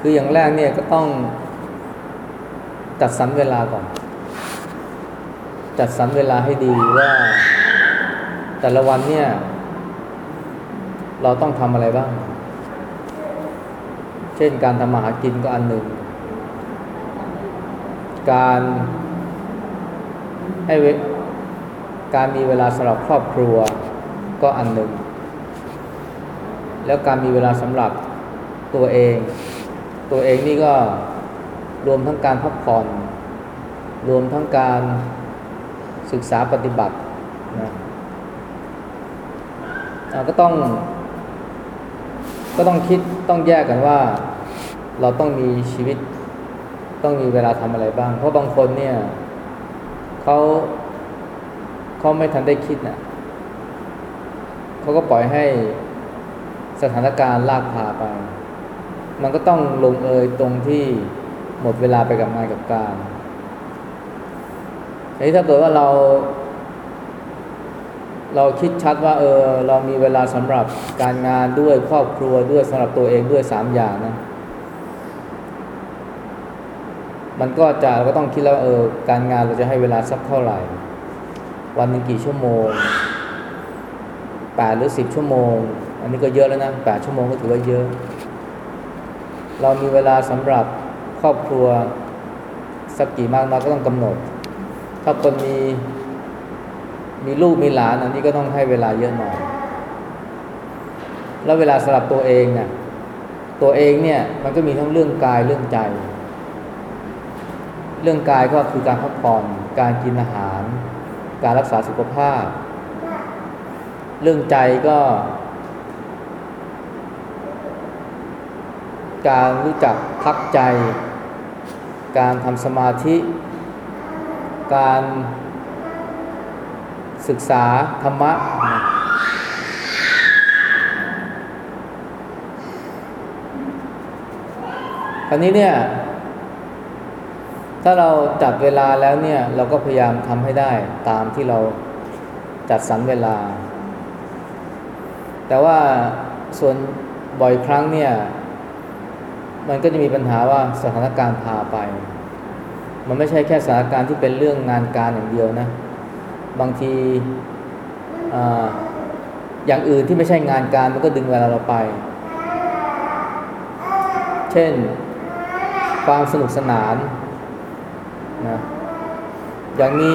คืออย่างแรกเนี่ยก็ต้องจัดสรรเวลาก่อน จัดสรรเวลาให้ดีว่า แต่ละวันเนี่ย เราต้องทำอะไรบ้าง เช่นการทำมาหากินก็อันหนึ่ง การให้เวการมีเวลาสำหรับครอบครัวก็อันหนึ่ง แล้วการมีเวลาสำหรับตัวเอง ตัวเองนี่ก็รวมทั้งการพักผ่อน รวมทั้งการศึกษาปฏิบัตินะก็ต้อง ก็ต้องคิดต้องแยกกันว่า เราต้องมีชีวิต ต้องมีเวลาทำอะไรบ้าง เพราะบางคนเนี่ยเขาเขาไม่ทันได้คิดนะ่ะเขาก็ปล่อยให้สถานการณ์ลากพาไป มันก็ต้องลงเอยตรงที่หมดเวลาไปกับงานกับการทีนี้ถ้าเกิดว่าเรา เราคิดชัดว่า เออ เรามีเวลาสำหรับการงานด้วยครอบครัวด้วยสำหรับตัวเองด้วยสามอย่างนะ มันก็จะเราก็ต้องคิดแล้วเออ การงานเราจะให้เวลาสักเท่าไหร่ วันหนึ่งกี่ชั่วโมงแปดหรือสิบชั่วโมง อันนี้ก็เยอะแล้วนะแปดชั่วโมงก็ถือว่าเยอะ เรามีเวลาสำหรับครอบครัวสักกี่มากน้อยก็ต้องกำหนด ถ้าคนมีมีลูกมีหลานอันนี้ก็ต้องให้เวลาเยอะหน่อย แล้วเวลาสำหรับตัวเองเนี่ยตัวเองเนี่ยมันก็มีทั้งเรื่องกายเรื่องใจ เรื่องกายก็คือการพักผ่อนการกินอาหาร การรักษาสุขภาพ เรื่องใจก็ การรู้จักพักใจ การทำสมาธิ การศึกษาธรรมะ คราวนี้เนี่ย ถ้าเราจัดเวลาแล้วเนี่ย เราก็พยายามทำให้ได้ตามที่เราจัดสรรเวลา แต่ว่าส่วนบ่อยครั้งเนี่ย มันก็จะมีปัญหาว่าสถานการณ์พาไป มันไม่ใช่แค่สถานการณ์ที่เป็นเรื่องงานการอย่างเดียวนะ บางทีออย่างอื่นที่ไม่ใช่งานการมันก็ดึงเวลาเราไป เช่น ความสนุกสนานนะอย่างมี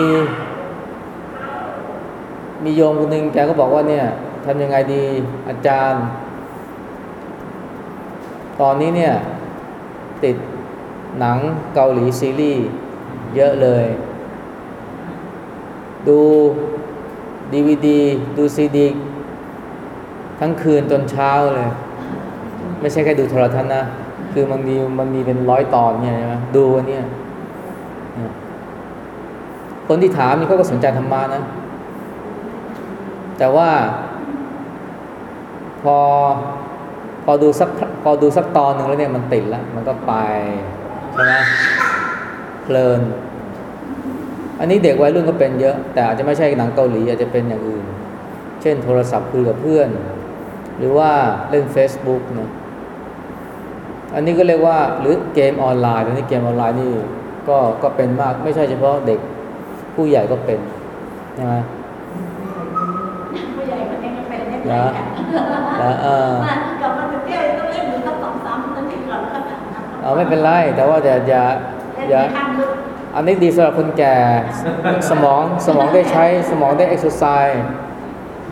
มีโยมคนหนึ่งแกก็บอกว่าเนี่ยทำยังไงดีอาจารย์ ตอนนี้เนี่ย ติดหนังเกาหลีซีรีส์เยอะเลย ดูดีวดีดูซีดี ทั้งคืนจนเช้าเลย ไม่ใช่แค่ดูโทรทัศน์นะ คือมันมีมันมีเป็นร้อยตอนเนี่ยใช่ไหมดูวันเนี้ยเนี่ยคนที่ถามนี่เขาก็สนใจธรรมะนะ แต่ว่า พอ พอดูสักพอดูสักตอนหนึ่งแล้วเนี่ยมันติดแล้ว มันก็ไปใช่ไหมเพลิน อันนี้เด็กวัยรุ่นก็เป็นเยอะ แต่อาจจะไม่ใช่หนังเกาหลีอาจจะเป็นอย่างอื่น เช่นโทรศัพท์คุยกับเพื่อน หรือว่าเล่น Facebook นะอันนี้ก็เรียกว่าหรือเกมออนไลน์อันนี้เกมออนไลน์นี่ก็ก็เป็นมากไม่ใช่เฉพาะเด็กผู้ใหญ่ก็เป็นใช่ไหมผู้ใหญ่คนนี้ก็เป็นเล่นนะกันแล้วเออมากลั เอาไม่เป็นไร แต่ว่าอย่าอย่าเล่นอย่าไม่ทันลึกอันนี้ดีสำหรับคนแก่สมองสมองได้ใช้สมองได้เอ็กซ์ไซส์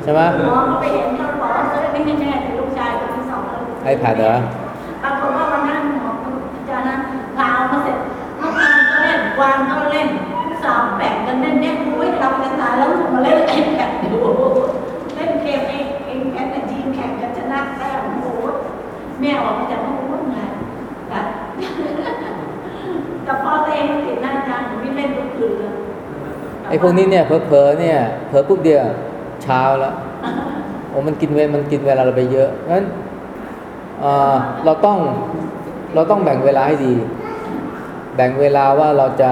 ใช่ไหมหมอเขาไปเห็นเขาบอกว่าซื้อนี่ให้แม่แต่ลูกชายคนที่สองแล้ว iPad เหรอปรากฏว่าวันนั้นหมออาจารย์นั้นลาวมาเสร็จน้องกวางก็เล่นกวางก็เล่นสาวแบ่งกันเล่นเนี่ยอุ้ยทำกันตายแล้วถูกมาเล่นไอแพดดูเล่นเกมไอไอแพดทีมแข่งกันชนะแต้มโอ้โหแม่ออกมาจากห้องว่าไงแต่แต่พอตัวเองติดหน้าอาจารย์หนูไม่เล่นทุกคืนเลย ไอ้พวกนี้เนี่ยเผลอๆเนี่ยเผลอปุ๊บเดียวเช้าแล้วโอ้มันกินเวลมันกินเวลาเราไปเยอะเพราะฉะนั้นเอ่อเราต้องเราต้องแบ่งเวลาให้ดี แบ่งเวลาว่าเราจะ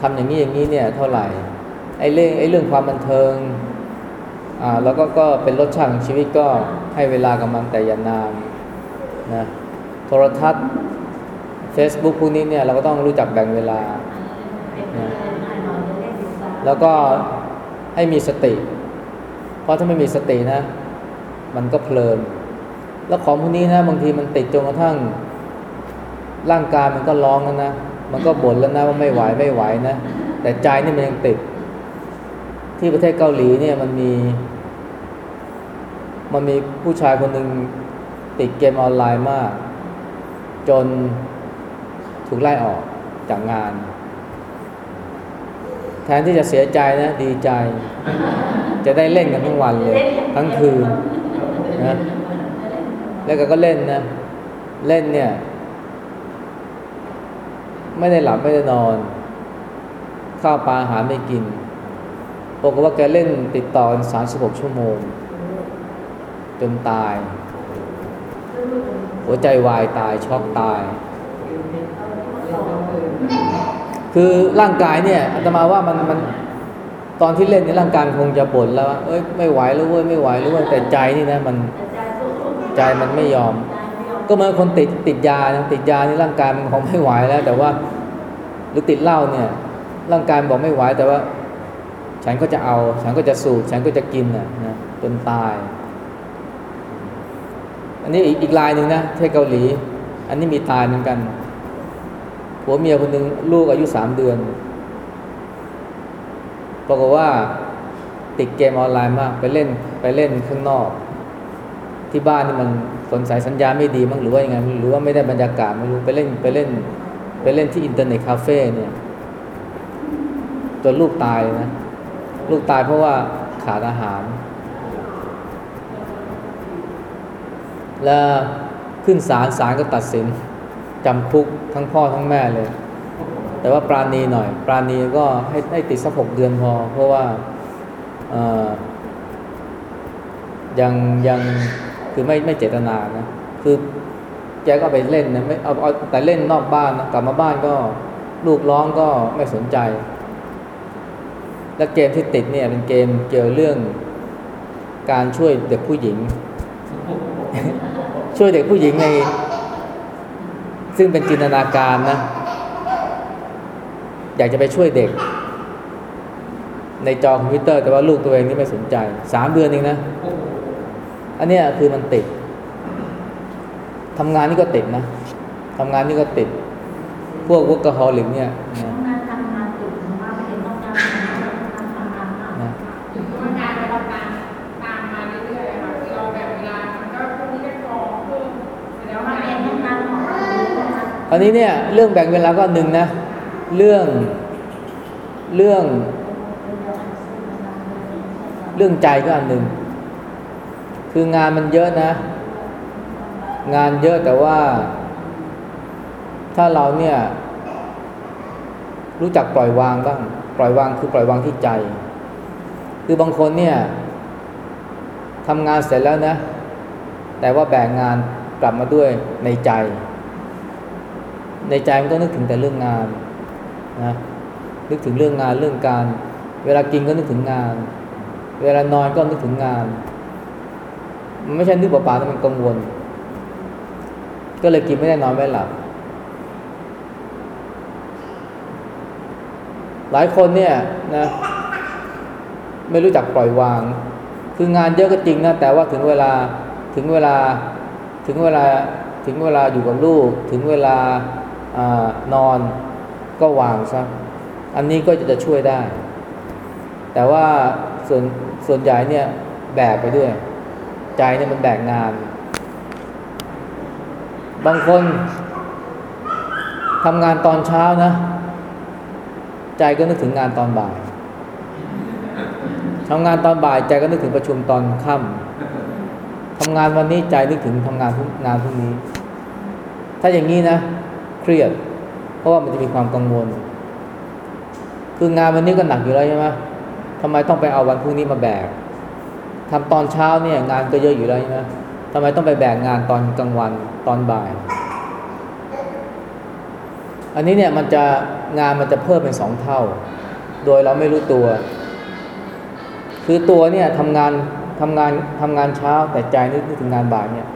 ทำอย่างนี้อย่างนี้เนี่ยเท่าไหร่ไอ้เรื่องไอ้เรื่องความบันเทิงอ่าแล้วก็ก็เป็นรสชาติของชีวิตก็ให้เวลากับมันแต่อย่านานนะโทรทัศน์ Facebook พวกนี้เนี่ยเราก็ต้องรู้จักแบ่งเวลา แล้วก็ให้มีสติ เพราะถ้าไม่มีสตินะ มันก็เพลิน แล้วของพวกนี้นะบางทีมันติดจนกระทั่ง ร่างกายมันก็ร้องแล้วนะ มันก็บ่นแล้วนะว่าไม่ไหวไม่ไหวนะ แต่ใจนี่มันยังติด ที่ประเทศเกาหลีเนี่ยมันมี มันมีผู้ชายคนหนึ่งติดเกมออนไลน์มาก จนถูกไล่ออกจากงาน แทนที่จะเสียใจนะดีใจ จะได้เล่นกันทั้งวันเลย ทั้งคืนนะแล้วก็ก็เล่นนะเล่นเนี่ย ไม่ได้หลับไม่ได้นอน ข้าวปลาอาหารไม่กินบอกฏว่าแกเล่นติดต่อกัน36ชั่วโมง จนตาย หัวใจวายตายช็อกตาย คือร่างกายเนี่ยอาตมาว่ามันมันตอนที่เล่นนี่ร่างกายคงจะบ่นแล้วว่าเอ้ยไม่ไหวแล้วเว้ยไม่ไหวแล้วเว้ยแต่ใจนี่นะมันใจมันไม่ยอม ก็เหมือนคนติดติดยาติดยานี่ร่างกายมันคงไม่ไหวแล้ว แต่ว่าหรือติดเหล้าเนี่ย ร่างกายบอกไม่ไหวแต่ว่า ฉันก็จะเอา ฉันก็จะสูบฉันก็จะกินน่ะนะจนตาย อันนี้อีกอีกลายหนึ่งนะที่เกาหลี อันนี้มีตายเหมือนกัน ผัวเมียคนหนึ่งลูกอายุสามเดือนปรากฏว่าติดเกมออนไลน์มากไปเล่นไปเล่นข้างนอก ที่บ้านนี่มันสนสายสัญญาไม่ดีมั้งหรือว่ายังไงหรือว่าไม่ได้บรรยากาศไม่รู้ไปเล่นไปเล่น ไปเล่นที่อินเทอร์เน็ตคาเฟ่เนี่ยจนลูกตายเลยนะ ลูกตายเพราะว่าขาดอาหาร แล้วขึ้นศาลศาลก็ตัดสิน จำคุกทั้งพ่อทั้งแม่เลย แต่ว่าปราณีหน่อย ปราณีก็ให้ให้ติดสักหกเดือนพอ เพราะว่ายังยังคือไม่ไม่เจตนานะ คือแกก็ไปเล่นนะไม่เอาเอาแต่เล่นนอกบ้านนะกลับมาบ้านก็ลูกร้องก็ไม่สนใจ และเกมที่ติดเนี่ยเป็นเกมเกี่ยวเรื่องการช่วยเด็กผู้หญิง ช่วยเด็กผู้หญิงใน ซึ่งเป็นจินตนาการนะ อยากจะไปช่วยเด็ก ในจอคอมพิวเตอร์ แต่ว่าลูกตัวเองนี่ไม่สนใจสามเดือนเองนะ อันนี้คือมันติดทำงานนี่ก็ติดนะทำงานนี่ก็ติด พวกวกกะฮอลิกเนี่ยนะ อันนี้เนี่ยเรื่องแบ่งเวลาก็หนึ่งนะ เรื่องเรื่อง เรื่องใจก็อันหนึ่งคืองานมันเยอะนะ งานเยอะแต่ว่า ถ้าเราเนี่ย รู้จักปล่อยวางบ้าง ปล่อยวางคือปล่อยวางที่ใจ คือบางคนเนี่ยทำงานเสร็จแล้วนะ แต่ว่าแบ่งงานกลับมาด้วยในใจ ในใจมันก็นึกถึงแต่เรื่องงานนะนึกถึงเรื่องงานเรื่องการ เวลากินก็นึกถึงงาน เวลานอนก็นึกถึงงาน มันไม่ใช่นึกเปล่าๆแต่มันกังวล ก็เลยกินไม่ได้นอนไม่หลับ หลายคนเนี่ยนะไม่รู้จักปล่อยวาง คืองานเยอะก็จริงนะแต่ว่าถึงเวลาถึงเวลาถึงเวลาถึงเวลาอยู่กับลูก ถึงเวลา อนอนก็วางซะอันนี้ก็จะช่วยได้ แต่ว่าส่วนส่วนใหญ่เนี่ยแบกไปด้วย ใจเนี่ยมันแบกงาน บางคนทำงานตอนเช้านะ ใจก็นึกถึงงานตอนบ่ายทำงานตอนบ่ายใจก็นึกถึงประชุมตอนค่ำทำงานวันนี้ใจนึกถึงทำงานงานพรุ่งนี้ ถ้าอย่างนี้นะ เครียด เพราะว่ามันจะมีความกังวล คืองานวันนี้ก็หนักอยู่แล้วใช่ไหมทำไมต้องไปเอาวันพรุ่งนี้มาแบกทำตอนเช้าเนี่ยงานก็เยอะอยู่แล้วใช่ไหมทำไมต้องไปแบ่งงานตอนกลางวันตอนบ่าย อันนี้เนี่ยมันจะงานมันจะเพิ่มเป็นสองเท่า โดยเราไม่รู้ตัว คือตัวเนี่ยทำงานทำงานทำงานเช้าแต่ใจนึกถึงงานบ่ายเนี่ย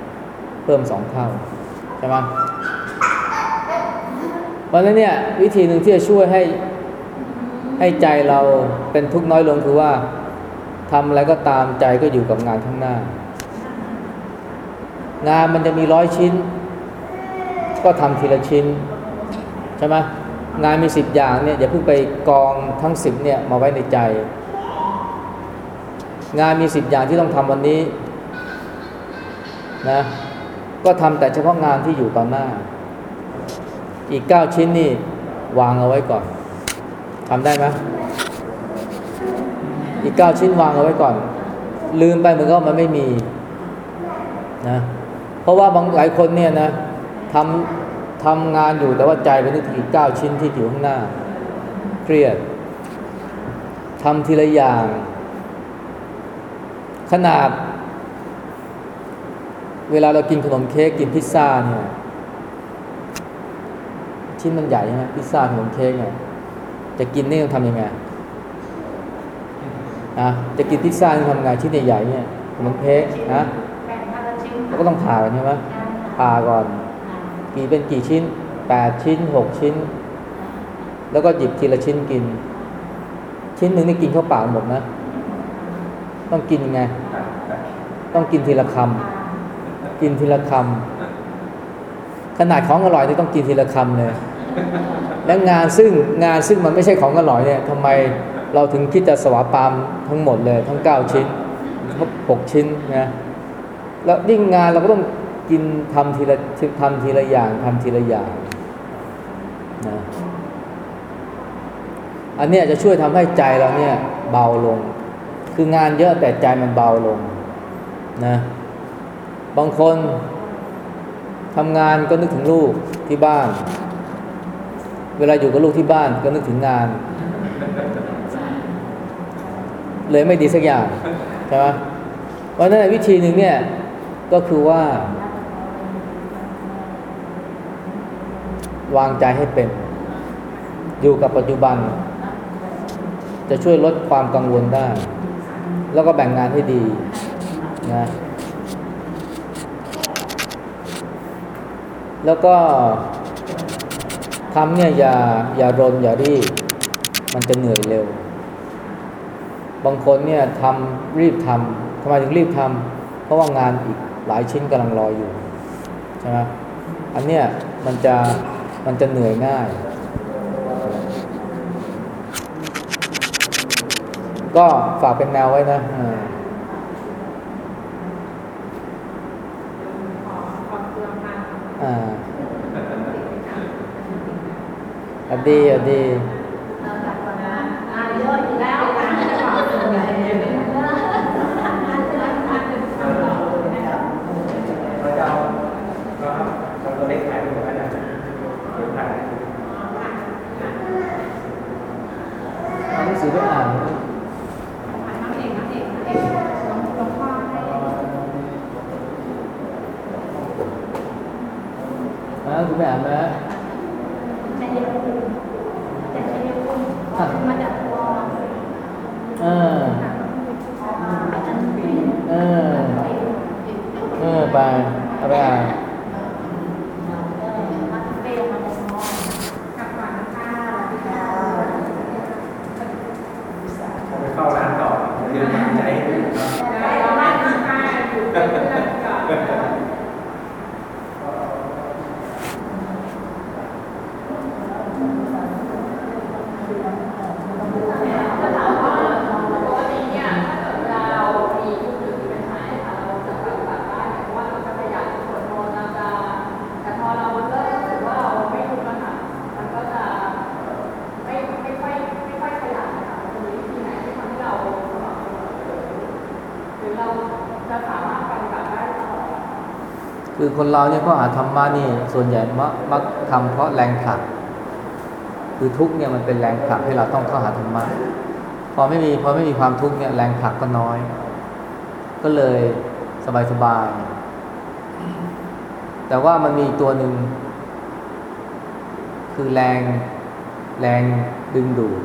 เพิ่มสองเท่า ใช่ไหม ราะฉะนั้นเนี่ยวิธีหนึ่งที่จะช่วยให้ให้ใจเราเป็นทุกข์น้อยลงคือว่าทำอะไรก็ตามใจก็อยู่กับงานข้างหน้า งานมันจะมีร้อยชิ้น ก็ทำทีละชิ้นใช่ไหมงานมีสิบอย่างเนี่ยอย่าเพิ่งไปกองทั้งสิบเนี่ยมาไว้ในใจ งานมีสิบอย่างที่ต้องทำวันนี้นะก็ทำแต่เฉพาะงานที่อยู่ต่อหน้า อีกเก้าชิ้นนี่ วางเอาไว้ก่อนทำได้ไหมอีกเก้าชิ้นวางเอาไว้ก่อน ลืมไปเหมือนก็มันไม่มีนะเพราะว่าบางหลายคนเนี่ยนะทำทำงานอยู่แต่ว่าใจไปนึกถึงอีกเก้าชิ้นที่อยู่ข้างหน้า เครียดทำทีละอย่าง ขนาด เวลาเรากินขนมเค้กกินพิซซ่าเนี่ย ชิ้นมันใหญ่ใช่ไหมพิซซ่าขนมเค้กเนี่ยจะกินนี่ต้องทำยังไงนะจะกินพิซซ่าต้องทำไงชิ้นใหญ่ๆเนี่ยขนมเค้กนะเราก็ต้องผ่ากันใช่ไหมผ่าก่อน กี่เป็นกี่ชิ้นแปดชิ้นหกชิ้น แล้วก็หยิบทีละชิ้นกิน ชิ้นหนึ่งนี่กินเข้าปากหมดนะ ต้องกินยังไง ต้องกินทีละคำกินทีละคำขนาดของอร่อยนี่ต้องกินทีละคำเลย แล้วงานซึ่งงานซึ่งมันไม่ใช่ของอร่อยเนี่ยทำไมเราถึงคิดจะสวาปามทั้งหมดเลย ทั้งเก้าชิ้นหกชิ้นนะแล้วยิ่งงานเราก็ต้องกินทำทีละทำทีละอย่างทำทีละอย่างนะอันนี้จะช่วยทำให้ใจเราเนี่ยเบาลง คืองานเยอะแต่ใจมันเบาลงนะบางคนทำงานก็นึกถึงลูกที่บ้าน เวลาอยู่กับลูกที่บ้านก็นึกถึงงาน เลยไม่ดีสักอย่างใช่ไหมเพราะนั้นวิธีหนึ่งเนี่ยก็คือว่า วางใจให้เป็น อยู่กับปัจจุบัน จะช่วยลดความกังวลได้ แล้วก็แบ่งงานให้ดีนะแล้วก็ ทำเนี่ยอย่าอย่ารนอย่ารีบ มันจะเหนื่อยเร็ว บางคนเนี่ยทำรีบทำทำไมถึงรีบทำเพราะว่างานอีกหลายชิ้นกำลังรออยู่ใช่ไหมอันเนี้ยมันจะมันจะเหนื่อยง่าย ก็ฝากเป็นแนวไว้นะอ่า ขอขอบคุณมาก อ่า อดีอดี งานเยอะอยู่แล้วงานจะบอกส่วนใหญ่เลย เราจะเอาก็เราตัวเล็กถ่ายรูปกันนะเดี๋ยวถ่าย เอาหนังสือไปอ่าน น้องเอกน้องเอกน้องเอกหลวงหลวงพ่อให้ อ่าคุณไปอ่านไหม ชัยภูมิแต่ชัยภูมิมาจากวอ เออเออ เออไปเอาไปอ่าน กลับก่อนนะคะสวัสดีค่ะ ผมไปเข้าร้านต่อเดี๋ยวมันใจให้ดูนะ ได้แล้วบ้านนะคะอยู่เป็นเพื่อนก่อน คือคนเราเนี่ยก็หาธรรมะนี่ส่วนใหญ่มักมักทำเพราะแรงผลัก คือทุกเนี่ยมันเป็นแรงผลักให้เราต้องเข้าหาธรรมะพอไม่มีพอไม่มีความทุกเนี่ยแรงผลักก็น้อย ก็เลยสบายๆแต่ว่ามันมีตัวหนึ่ง คือแรงแรงดึงดูด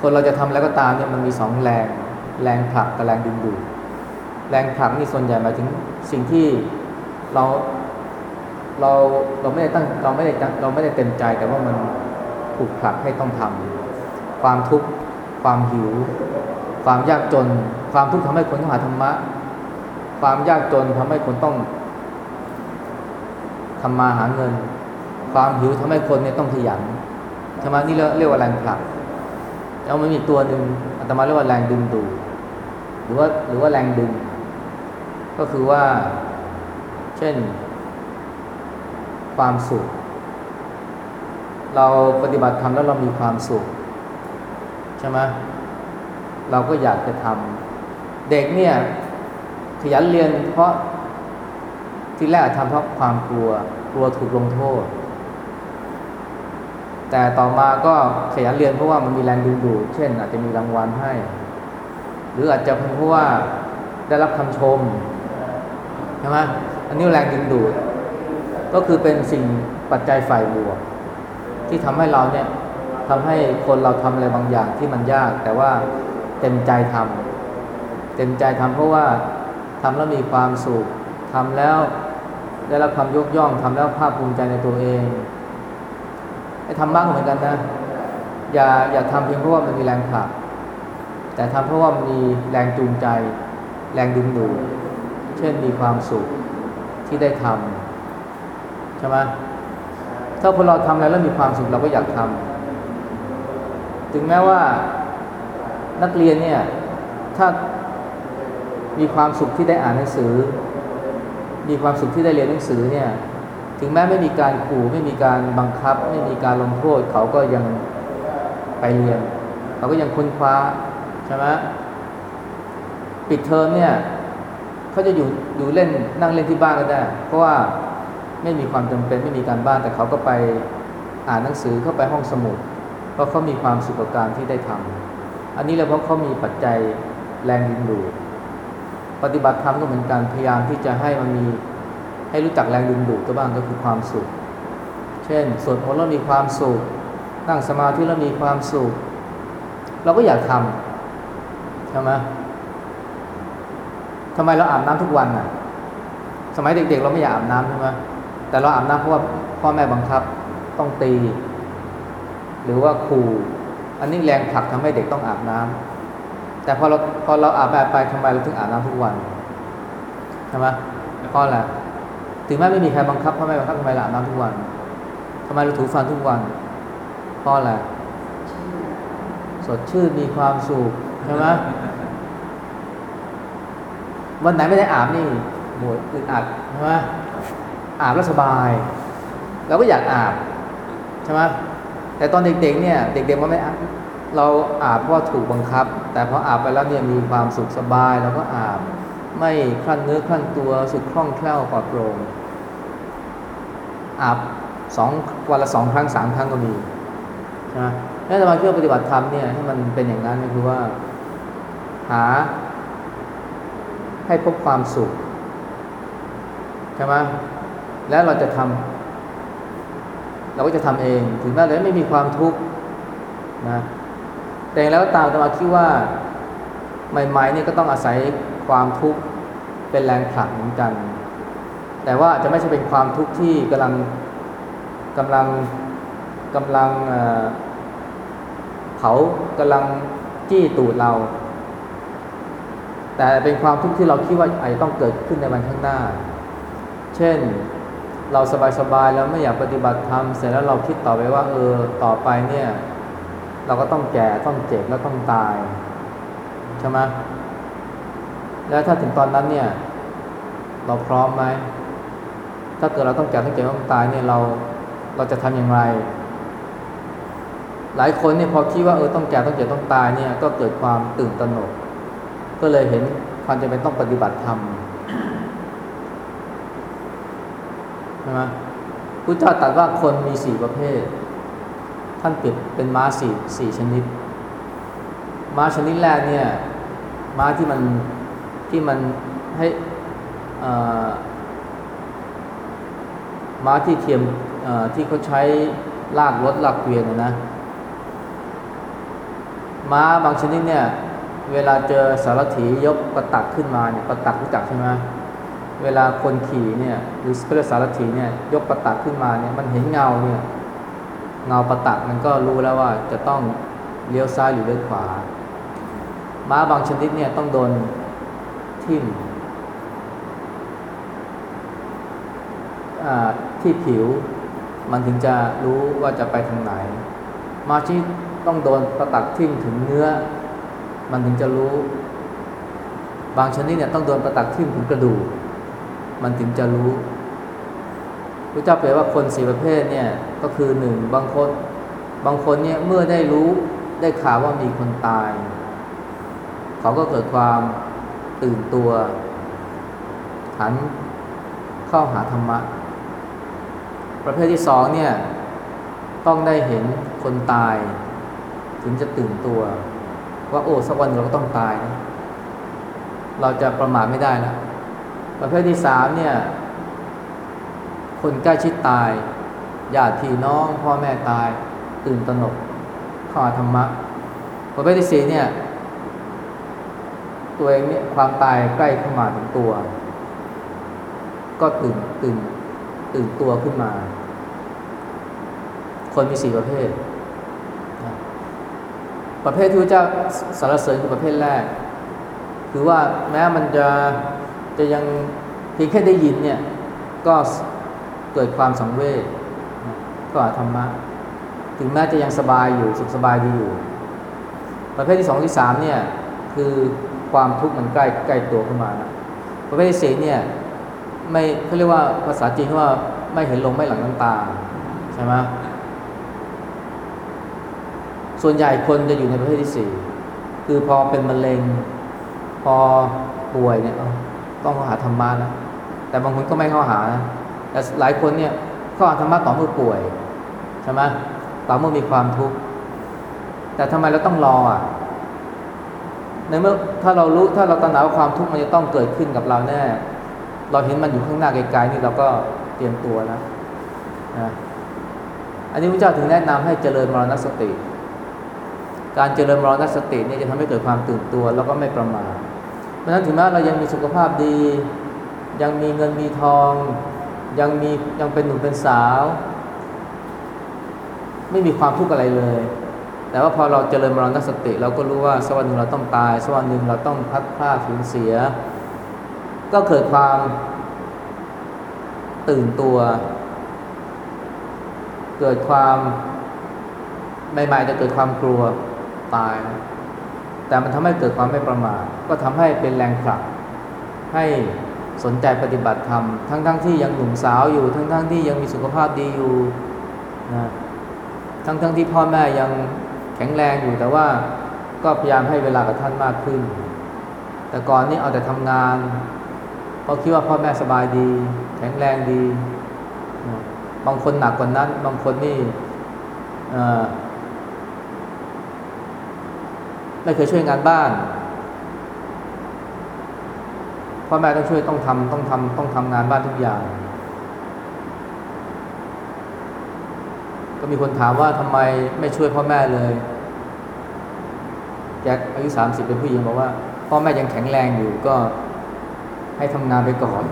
คนเราจะทำอะไรก็ตามเนี่ยมันมีสองแรง แรงผลักกับแรงดึงดูดแรงผลักนี่ส่วนใหญ่หมายถึงสิ่งที่ เราเราเราไม่ได้ตั้งเราไม่ได้ตั้งเราไม่ได้เต็มใจ แต่ว่ามันถูกผลักให้ต้องทำความทุกข์ความหิว ความยากจน ความทุกข์ทำให้คนต้องหาธรรมะ ความยากจนทำให้คนต้องทำมาหาเงิน ความหิวทำให้คนเนี่ยต้องขยันธรรมะนี่เรียกว่าแรงผลักแล้วมันมีตัวหนึ่งอาตมาเรียกว่าแรงดึงดูดหรือว่าหรือว่าแรงดึง ก็คือว่า ช่น ความสุข เราปฏิบัติธรรมแล้วเรามีความสุข ใช่ไหมเราก็อยากจะทำเด็กเนี่ยขยันเรียนเพราะที่แรกทำเพราะความกลัว กลัวถูกลงโทษ แต่ต่อมาก็ขยันเรียนเพราะว่ามันมีแรงดึงดูดเช่น อาจจะมีรางวัลให้ หรืออาจจะเป็นเพราะว่าได้รับคำชมใช่ไหม อันนี้แรงดึงดูด ก็คือเป็นสิ่งปัจจัยฝ่ายบวก ที่ทำให้เราเนี่ยทำให้คนเราทำอะไรบางอย่างที่มันยาก แต่ว่าเต็มใจทำเต็มใจทำเพราะว่าทำแล้วมีความสุขทำแล้วได้รับความยกย่องทำแล้วภาคภูมิใจในตัวเองไอ้ทำบ้างเหมือนกันนะ อย่าอย่าทำเพียงเพราะว่ามันมีแรงผลักแต่ทำเพราะว่ามันมีแรงจูงใจ แรงดึงดูดเช่นมีความสุข ที่ได้ทำใช่ไหมถ้าพอเราทำอะไรแล้วมีความสุขเราก็อยากทำถึงแม้ว่านักเรียนเนี่ยถ้ามีความสุขที่ได้อ่านหนังสือ มีความสุขที่ได้เรียนหนังสือเนี่ยถึงแม้ไม่มีการขู่ไม่มีการบังคับ ไม่มีการลงโทษเขาก็ยังไปเรียน เขาก็ยังค้นคว้าใช่ไหมปิดเทอมเนี่ย เขาจะอยู่อยู่เล่นนั่งเล่นที่บ้านก็ได้ เพราะว่าไม่มีความจำเป็นไม่มีการบ้านแต่เขาก็ไปอ่านหนังสือเข้าไปห้องสมุด เพราะเขามีความสุขกับการที่ได้ทำอันนี้แล้วเพราะเขามีปัจจัยแรงดึงดูดปฏิบัติธรรมก็เหมือนกันพยายามที่จะให้มันมีให้รู้จักแรงดึงดูดก็บ้างก็คือความสุข เช่นสวดมนต์แล้วมีความสุข นั่งสมาธิแล้วมีความสุข เราก็อยากทำใช่ไหม ทำไมเราอาบน้ำทุกวันน่ะ สมัยเด็กๆ เราไม่อยากอาบน้ำใช่ไหมแต่เราอาบน้ำเพราะว่าพ่อแม่บังคับต้องตี หรือว่าขู่อันนี้แรงผลักทำให้เด็กต้องอาบน้ำแต่พอเราพอเราอาบแบบไปทำไมเราถึงอาบน้ำทุกวันใช่ไหมเพราะอะไรถึงแม้ไม่มีใครบังคับพ่อแม่บังคับทำไมเราอาบน้ำทุกวันทำไมเราถูฟันทุกวันเพราะอะไรสดชื่นมีความสุขใช่ไหม วันไหนไม่ได้อาบนี่หมดอึดอัดใช่ไหมอาบแล้วสบาย เราก็อยากอาบใช่ไหมแต่ตอนเด็กๆเนี่ย เด็กๆมันไม่อาบเราอาบเพราะว่าถูกบังคับ แต่พออาบไปแล้วเนี่ยมีความสุขสบายเราก็อาบไม่คลั่นเนื้อคลั่นตัวสุดคล่องแคล่วปลอดโปร่งอาบสองวันละสองครั้งสามครั้งก็มีใช่ไหมแล้วจะมาเชื่อปฏิบัติธรรมเนี่ยให้มันเป็นอย่างนั้นก็คือว่า หา ให้พบความสุขใช่ไหมแล้วเราจะทำเราก็จะทำเอง ถึงแม้เราไม่มีความทุกข์นะแต่อย่างไรก็ตามจะมาคิดว่าใหม่ๆนี่ก็ต้องอาศัยความทุกข์เป็นแรงผลักเหมือนกัน แต่ว่าจะไม่ใช่เป็นความทุกข์ที่กำลังกำลังกำลังเผากำลังจี้ตูดเรา แต่เป็นความทุกข์ที่เราคิดว่าอาจจะต้องเกิดขึ้นในวันข้างหน้า เช่นเราสบายๆแล้วไม่อยากปฏิบัติธรรมเสร็จแล้วเราคิดต่อไปว่าเออต่อไปเนี่ย เราก็ต้องแก่ต้องเจ็บแล้วต้องตายใช่ไหมแล้วถ้าถึงตอนนั้นเนี่ย เราพร้อมไหมถ้าเกิดเราต้องแก่ต้องเจ็บต้องตายเนี่ยเราเราจะทำอย่างไร หลายคนเนี่ยพอคิดว่าเออต้องแก่ต้องเจ็บต้องตายเนี่ยก็เกิดความตื่นตระหนก ก็เลยเห็นความจำเป็นต้องปฏิบัติธรรมใช่ไหมพุทธเจ้าตรัสว่าคนมีสี่ประเภท ท่านเปรียบเป็นม้าสี่สี่ชนิด ม้าชนิดแรกเนี่ย ม้าที่มันที่มันให้อ่อม้าที่เทียมที่เขาใช้ลากรถลากเกวียนนะม้าบางชนิดเนี่ย เวลาเจอสารถียกประตักขึ้นมาเนี่ยประตักรู้จักใช่ไหมเวลาคนขี่เนี่ยหรือเขาเรียกสารถีเนี่ยยกประตักขึ้นมาเนี่ยมันเห็นเงาเนี่ยเงาประตักมันก็รู้แล้วว่าจะต้องเลี้ยวซ้ายหรือเลี้ยวขวา ม้าบางชนิดเนี่ยต้องโดนทิ่มที่ผิวมันถึงจะรู้ว่าจะไปทางไหนม้าชนิต้องโดนประตักทิ่มถึงเนื้อ มันถึงจะรู้ บางชนิดเนี่ยต้องโดนประตักทิ่มถึงกระดูกมันถึงจะรู้พระเจ้าเปรียบว่าคนสี่ประเภทเนี่ยก็คือหนึ่งบางคนบางคนเนี่ยเมื่อได้รู้ได้ข่าวว่ามีคนตาย เขาก็เกิดความตื่นตัว หันเข้าหาธรรมะ ประเภทที่สองเนี่ยต้องได้เห็นคนตาย ถึงจะตื่นตัว ว่าโอ้สักวันเราก็ต้องตายนะเราจะประมาทไม่ได้แล้วประเภทที่สามเนี่ย คนใกล้ชิดตายญาติพี่น้องพ่อแม่ตาย ตื่นตระหนกข้าหาธรรมะ ประเภทที่สี่เนี่ย ตัวเองเนี่ยความตายใกล้เข้ามาถึงตัว ก็ตื่นตื่นตื่นตัวขึ้นมา คนมีสี่ประเภท ประเภทที่พระเจ้าสรรเสริญคือประเภทแรก คือว่าแม้มันจะจะยังเพียงแค่ได้ยินเนี่ยก็เกิดความสังเวชก็หาธรรมะ ถึงแม้จะยังสบายอยู่สุขสบายดีอยู่ ประเภทที่สองที่สามเนี่ยคือความทุกข์มันใกล้ใกล้ตัวเข้ามานะประเภทที่สี่เนี่ยไม่เขาเรียกว่าภาษาจีนเขาว่าไม่เห็นลมไม่หลังน้ำตาใช่ไหม ส่วนใหญ่คนจะอยู่ในประเภทที่สี่คือพอเป็นมะเร็ง พอป่วยเนี่ยต้องเข้าหาธรรมะนะแต่บางคนก็ไม่เข้าหานะแต่หลายคนเนี่ยเข้าหาธรรมะต่อเมื่อป่วยใช่ไหมต่อเมื่อมีความทุกข์แต่ทำไมเราต้องรออะในเมื่อถ้าเรารู้ถ้าเราตระหนักว่าความทุกข์มันจะต้องเกิดขึ้นกับเราแน่ เราเห็นมันอยู่ข้างหน้าไกลๆนี่เราก็เตรียมตัวนะนะอันนี้พระเจ้าถึงแนะนำให้เจริญมรณสติ การเจริญมรณสติเนี่ยจะทำให้เกิดความตื่นตัว แล้วก็ไม่ประมาทเพราะฉะนั้นถึงแม้เรายังมีสุขภาพดี ยังมีเงินมีทอง ยังมียังเป็นหนุ่มเป็นสาว ไม่มีความทุกข์อะไรเลย แต่ว่าพอเราเจริญมรณสติ เราก็รู้ว่าสักวันหนึ่งเราต้องตายสักวันหนึ่งเราต้องพัดพลาดสูญเสีย ก็เกิดความตื่นตัว เกิดความใหม่ๆจะเกิดความกลัว ตาย แต่มันทำให้เกิดความไม่ประมาทก็ทำให้เป็นแรงผลักให้สนใจปฏิบัติธรรม ทั้งๆทที่ยังหนุ่มสาวอยู่ ทั้งๆทที่ยังมีสุขภาพดีอยู่นะทั้งๆทที่พ่อแม่ยังแข็งแรงอยู่แต่ว่าก็พยายามให้เวลากับท่านมากขึ้น แต่ก่อนนี้เอาแต่ทำงานเพราะคิดว่าพ่อแม่สบายดี แข็งแรงดี บางคนหนักกว่านั้น บางคนนี่เอ่อ ไม่เคยช่วยงานบ้านพ่อแม่ต้องช่วยต้องทำต้องทำต้องทำงานบ้านทุกอย่าง ก็มีคนถามว่าทำไมไม่ช่วยพ่อแม่เลยแจ็คอายุสามสิบเป็นผู้หญิงบอกว่า พ่อแม่ยังแข็งแรงอยู่ก็ให้ทำงานไปก่อน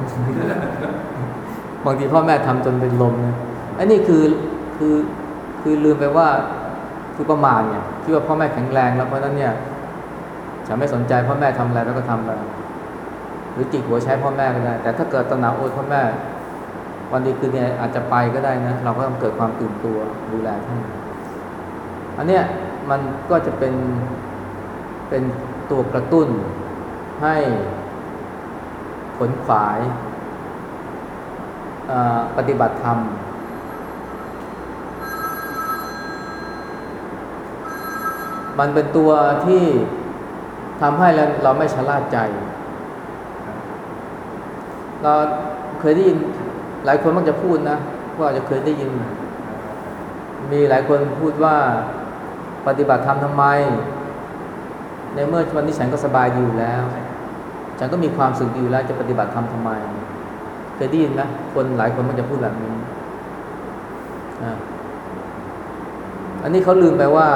บางทีพ่อแม่ทำจนเป็นลมนะอันนี้คือคือคือลืมไปว่าคือประมาทเนี่ย คิดว่าพ่อแม่แข็งแรงแล้วเพราะนั้นเนี่ยฉันไม่สนใจพ่อแม่ทำอะไรแล้วก็ทำไปหรือจิกหัวใช้พ่อแม่ก็ได้ แต่ถ้าเกิดตระหนักโอยพ่อแม่ วันดีคืนนี้อาจจะไปก็ได้นะ เราก็ต้องเกิดความตื่นตัวดูแลท่านอันเนี้ยมันก็จะเป็นเป็นตัวกระตุ้นให้ขนขวายปฏิบัติธรรม มันเป็นตัวที่ทำให้เราไม่ชะล่าใจ เราเคยได้ยินหลายคนมักจะพูดนะว่าจะเคยได้ยิน มีหลายคนพูดว่าปฏิบัติธรรมทำไม ในเมื่อวันนี้ฉันก็สบายอยู่แล้ว ฉันก็มีความสุขอยู่แล้วจะปฏิบัติธรรมทำไม เคยได้ยินนะคนหลายคนมันจะพูดแบบนี้อันนี้เขาลืมไปว่า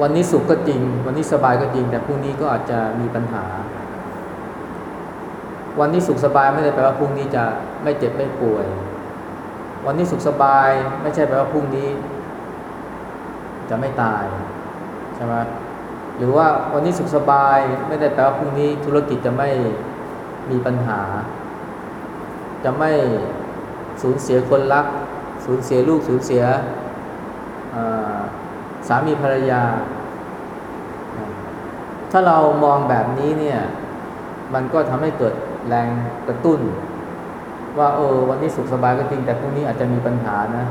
วันนี้สุขก็จริง วันนี้สบายก็จริง แต่พรุ่งนี้ก็อาจจะมีปัญหา วันนี้สุขสบายไม่ได้แปลว่าพรุ่งนี้จะไม่เจ็บไม่ป่วย วันนี้สุขสบายไม่ใช่แปลว่าพรุ่งนี้ จะไม่ตายใช่ไหมหรือว่าวันนี้สุขสบายไม่ได้แปลว่าพรุ่งนี้ธุรกิจจะไม่มีปัญหา จะไม่สูญเสียคนรัก สูญเสียลูกสูญเสียอ่า สามีภรรยา ถ้าเรามองแบบนี้เนี่ย มันก็ทำให้เกิดแรงกระตุ้น ว่าเออวันนี้สุขสบายก็จริง แต่พรุ่งนี้อาจจะมีปัญหานะ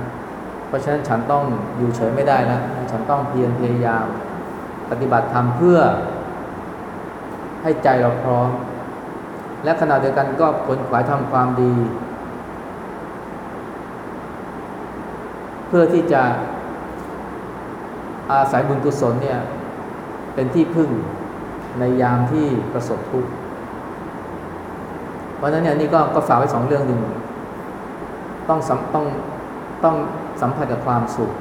เพราะฉะนั้นฉันต้องอยู่เฉยไม่ได้นะฉันต้องเพียรพยายาม ปฏิบัติธรรมเพื่อ ให้ใจเราพร้อม และขณะเดียวกันก็ผลขวายทำความดี เพื่อที่จะ อาศัยบุญกุศลเนี่ยเป็นที่พึ่งในยามที่ประสบทุกข์ เพราะฉะนั้นเนี่ยนี่ก็ก็ฝากไว้สองเรื่องหนึ่งต้องต้องต้องสัมผัสกับความสุข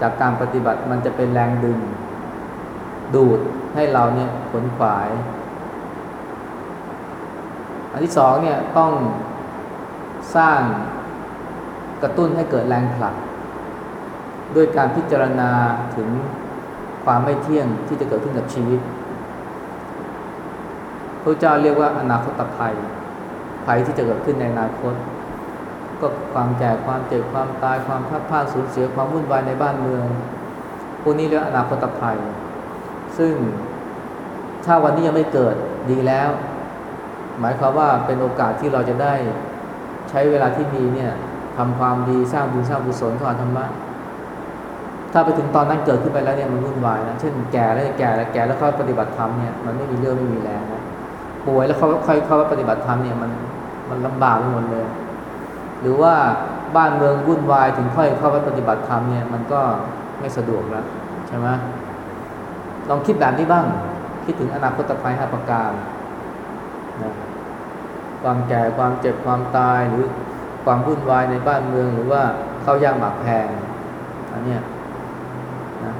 จากการปฏิบัติมันจะเป็นแรงดึง ดูดให้เราเนี่ยขนขวาย อันที่สองเนี่ยต้องสร้างกระตุ้นให้เกิดแรงผลัก ด้วยการพิจารณาถึงความไม่เที่ยงที่จะเกิดขึ้นกับชีวิตพระเจ้าเรียกว่าอนาคตภัย ภัยที่จะเกิดขึ้นในอนาคต ก็ความแก่ความเจ็บความตายความพลาดพลาดสูญเสียความวุ่นวายในบ้านเมือง พวกนี้เรียกอนาคตภัย ซึ่งถ้าวันนี้ยังไม่เกิดดีแล้ว หมายความว่าเป็นโอกาสที่เราจะได้ใช้เวลาที่มีเนี่ยทำความดีสร้างบุญสร้างกุญศลทอดธรรมะ ถ้าไปถึงตอนนั้นเกิดขึ้นไปแล้วเนี่ยมันวุ่นวายนะเช่นแก่แล้วแก่แล้วแก่แล้วเขาปฏิบัติธรรมเนี่ยมันไม่มีเรื่องไม่มีแรงนะป่วยแล้วเขาค่อยเข้าปฏิบัติธรรมเนี่ยมันมันลำบากไปหมดเลย หรือว่าบ้านเมืองวุ่นวายถึงค่อยเข้าไปปฏิบัติธรรมเนี่ยมันก็ไม่สะดวกแล้วใช่ไหมลองคิดแบบนี้บ้าง คิดถึงอนาคตภัยห้าประการนะความแก่ความเจ็บความตายหรือความวุ่นวายในบ้านเมืองหรือว่าเข้ายากหมากแพงอันเนี้ยนะ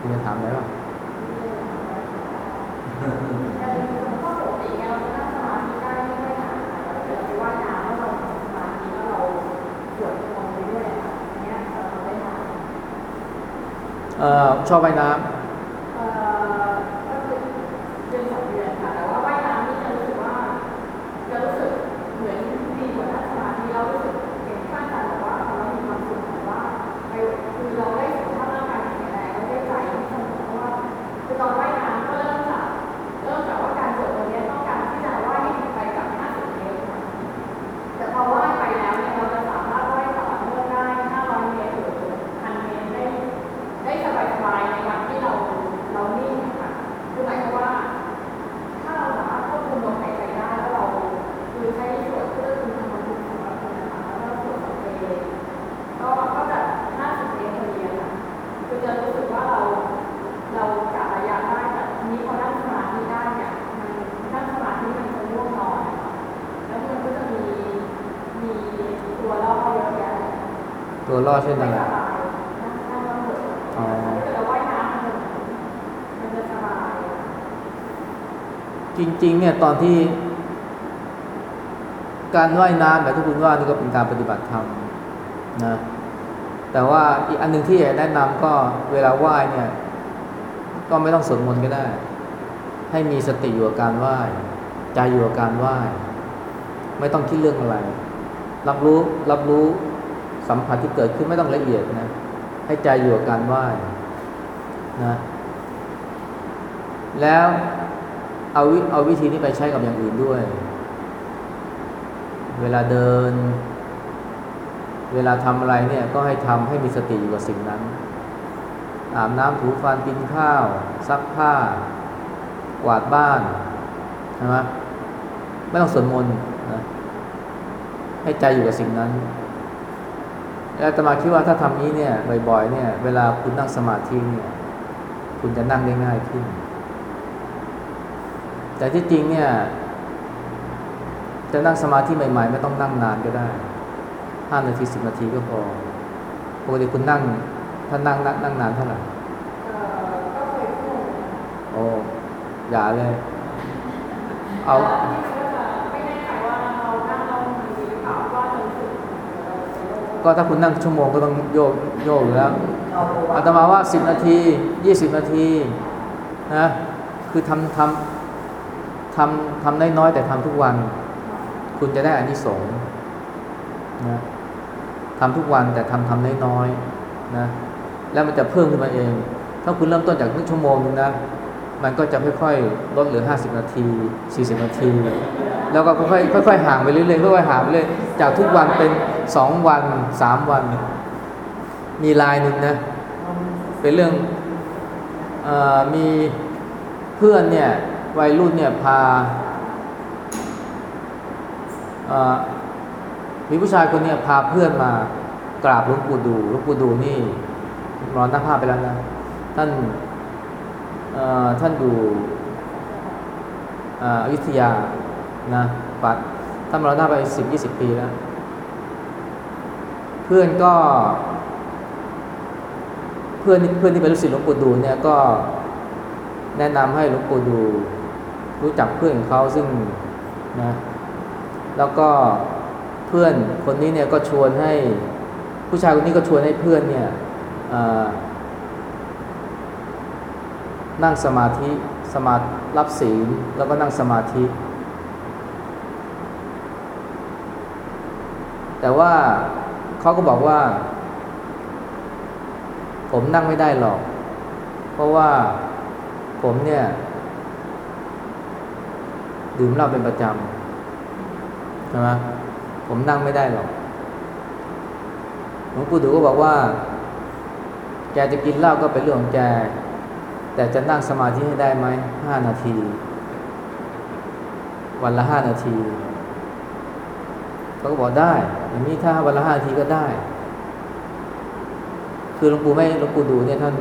คุณจะถามอะไรบ้าง ข้อปกติเนี่ยเราจะนั่งสมาธิได้ไม่ค่อยนานค่ะแล้วเกิดไปว่ายน้ำแล้วเราสมาธิแล้วเราสวดมนต์ไปด้วยอะค่ะอันเนี้ยเราทำได้นาน เอ่ ริงๆเนี่ยตอนที่การว่ายน้ำแบบที่คุณว่านี่ก็เป็นการปฏิบัติธรรมนะแต่ว่าอีกอันหนึ่งที่อยากแนะนำก็เวลาว่ายเนี่ย ก็ไม่ต้องสวดมนต์ก็ได้ ให้มีสติอยู่กับการว่ายใจอยู่กับการว่ายไม่ต้องคิดเรื่องอะไร รับรู้รับรู้สัมผัสที่เกิดขึ้นไม่ต้องละเอียดนะ ให้ใจอยู่กับการว่ายนะ แล้ว เอาวิเอาวิธีนี้ไปใช้กับอย่างอื่นด้วย เวลาเดิน เวลาทำอะไรเนี่ยก็ให้ทำให้มีสติอยู่กับสิ่งนั้น อาบน้ำถูฟันกินข้าว ซักผ้า กวาดบ้านใช่ไหมไม่ต้องสวดมนต์นะให้ใจอยู่กับสิ่งนั้นแล้วตมาคิดว่าถ้าทำนี้เนี่ยบ่อยๆเนี่ย เวลาคุณนั่งสมาธิเนี่ย คุณจะนั่งได้ง่ายขึ้น แต่ที่จริงเนี่ยจะนั่งสมาธิใหม่ ๆ ไม่ต้องนั่งนานก็ได้ห้านาทีสิบนาทีก็พอปกติคุณนั่ง ถ้านั่งนั่งนั่งนานเท่าไหร่เอ่อก็เคยพูดโอ้อย่าเลย เอาไม่แน่ใจว่าเรานั่งเรามีหรือเปล่าว่าจนสุดก็ถ้าคุณนั่งชั่วโมงก็ต้องโยกโยกอยู่แล้วอาตมาว่าสิบนาทียี่สิบนาทีนะคือทำทำ ทำทำน้อยๆแต่ทำทุกวัน คุณจะได้อานิสงส์นะทำทุกวันแต่ทำทำน้อยๆนะแล้วมันจะเพิ่มขึ้นมาเอง ถ้าคุณเริ่มต้นจากนึงชั่วโมงนึงนะมันก็จะค่อยๆลดเหลือ 50 นาที 40 นาที แล้วก็ค่อยๆค่อยๆห่างไปเรื่อยๆค่อยๆห่างไปเรื่อยจากทุกวันเป็น 2 วัน 3 วัน มีลายหนึ่งนะ เป็นเรื่องอมีเพื่อนเนี่ย วัยรุ่นเนี่ยพาเอ่อมีผู้ชายคนเนี้พาเพื่อนมากราบหลวงปู่ดูหลวงปู่ดูนี่มรณภาพไปแล้วนะ ท่านท่านอยู่เอ่ออยุธยานะปัดท่านมรณภาพไปสิบยี่สิบปีแล้ว เพื่อนก็ เพื่อนเพื่อนที่เป็นลูกศิษย์หลวงปู่ดูเนี่ยก็แนะนำให้หลวงปู่ดู รู้จักเพื่อนเขาซึ่งนะแล้วก็เพื่อนคนนี้เนี่ยก็ชวนให้ผู้ชายคนนี้ก็ชวนให้เพื่อนเนี่ยนั่งสมาธิสมารับศีลแล้วก็นั่งสมาธิ แต่ว่าเขาก็บอกว่า ผมนั่งไม่ได้หรอก เพราะว่าผมเนี่ย ดื่มเหล้าเป็นประจำใช่ไหมผมนั่งไม่ได้หรอกหลวงปู่ดูก็บอกว่า แกจะกินเหล้าก็เป็นเรื่องของแก แต่จะนั่งสมาธิให้ได้ไหมห้านาที วันละห้านาทีเขาก็บอกได้ อย่างนี้ถ้าวันละห้านาทีก็ได้ คือหลวงปู่ไม่หลวงปู่ดูเนี่ยท่าน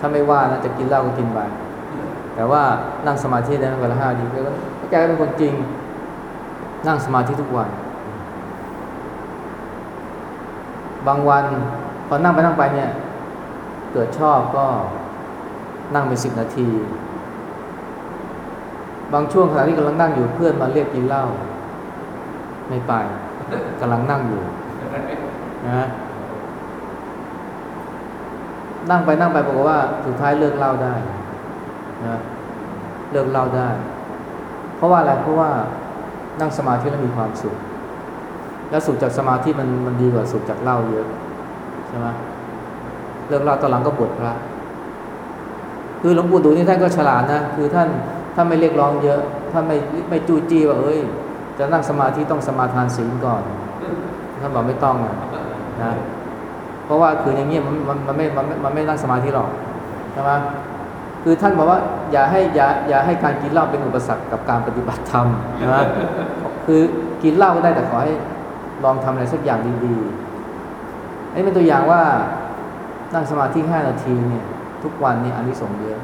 ท่านไม่ว่านะจะกินเหล้าก็กินไปแต่ว่านั่งสมาธิได้วันละห้านาทีก็ แกเป็นคนจริง นั่งสมาธิทุกวัน บางวันพอนั่งไปนั่งไปเนี่ย เกิดชอบก็นั่งไปสิบนาที บางช่วงขณะที่กำลังนั่งอยู่เพื่อนมาเรียกกินเหล้าไม่ไปกำลังนั่งอยู่นะนั่งไปนั่งไปบอกว่าสุดท้ายเลิกเหล่าได้นะเลิกเหล่าได้ ราะว่าอะไรเพราะว่านั่งสมาธิแล้วมีความสุข แล้วสุขจากสมาธิมันมันดีกว่าสุขจากเหล้าเยอะใช่ไหมเลิกเหล่าตอนหลังก็บวชพระคือหลวงปู่ดูนี่ท่านก็ฉลาดนะคือท่านท่านไม่เรียกร้องเยอะท่านไม่ไม่จู้จี้ว่าเอ้ย จะนั่งสมาธิต้องสมาทานศีลก่อนท่านบอกไม่ต้องนะนะเพราะว่าคืออย่างเงี้ยมันมันมันไม่มันไม่มันไม่นั่งสมาธิหรอกใช่ไหม คือท่านบอกว่าอย่าให้อย่าอย่าให้การกินเหล้าเป็นอุปสรรคกับการปฏิบัติธรรมนะคือกินเหล้าก็ได้แต่ขอให้ลองทำอะไรสักอย่างดีๆอันนี้เป็นตัวอย่างว่านั่งสมาธิห้านาทีเนี่ยทุกวันเนี่ยอันนี้สงเยอะ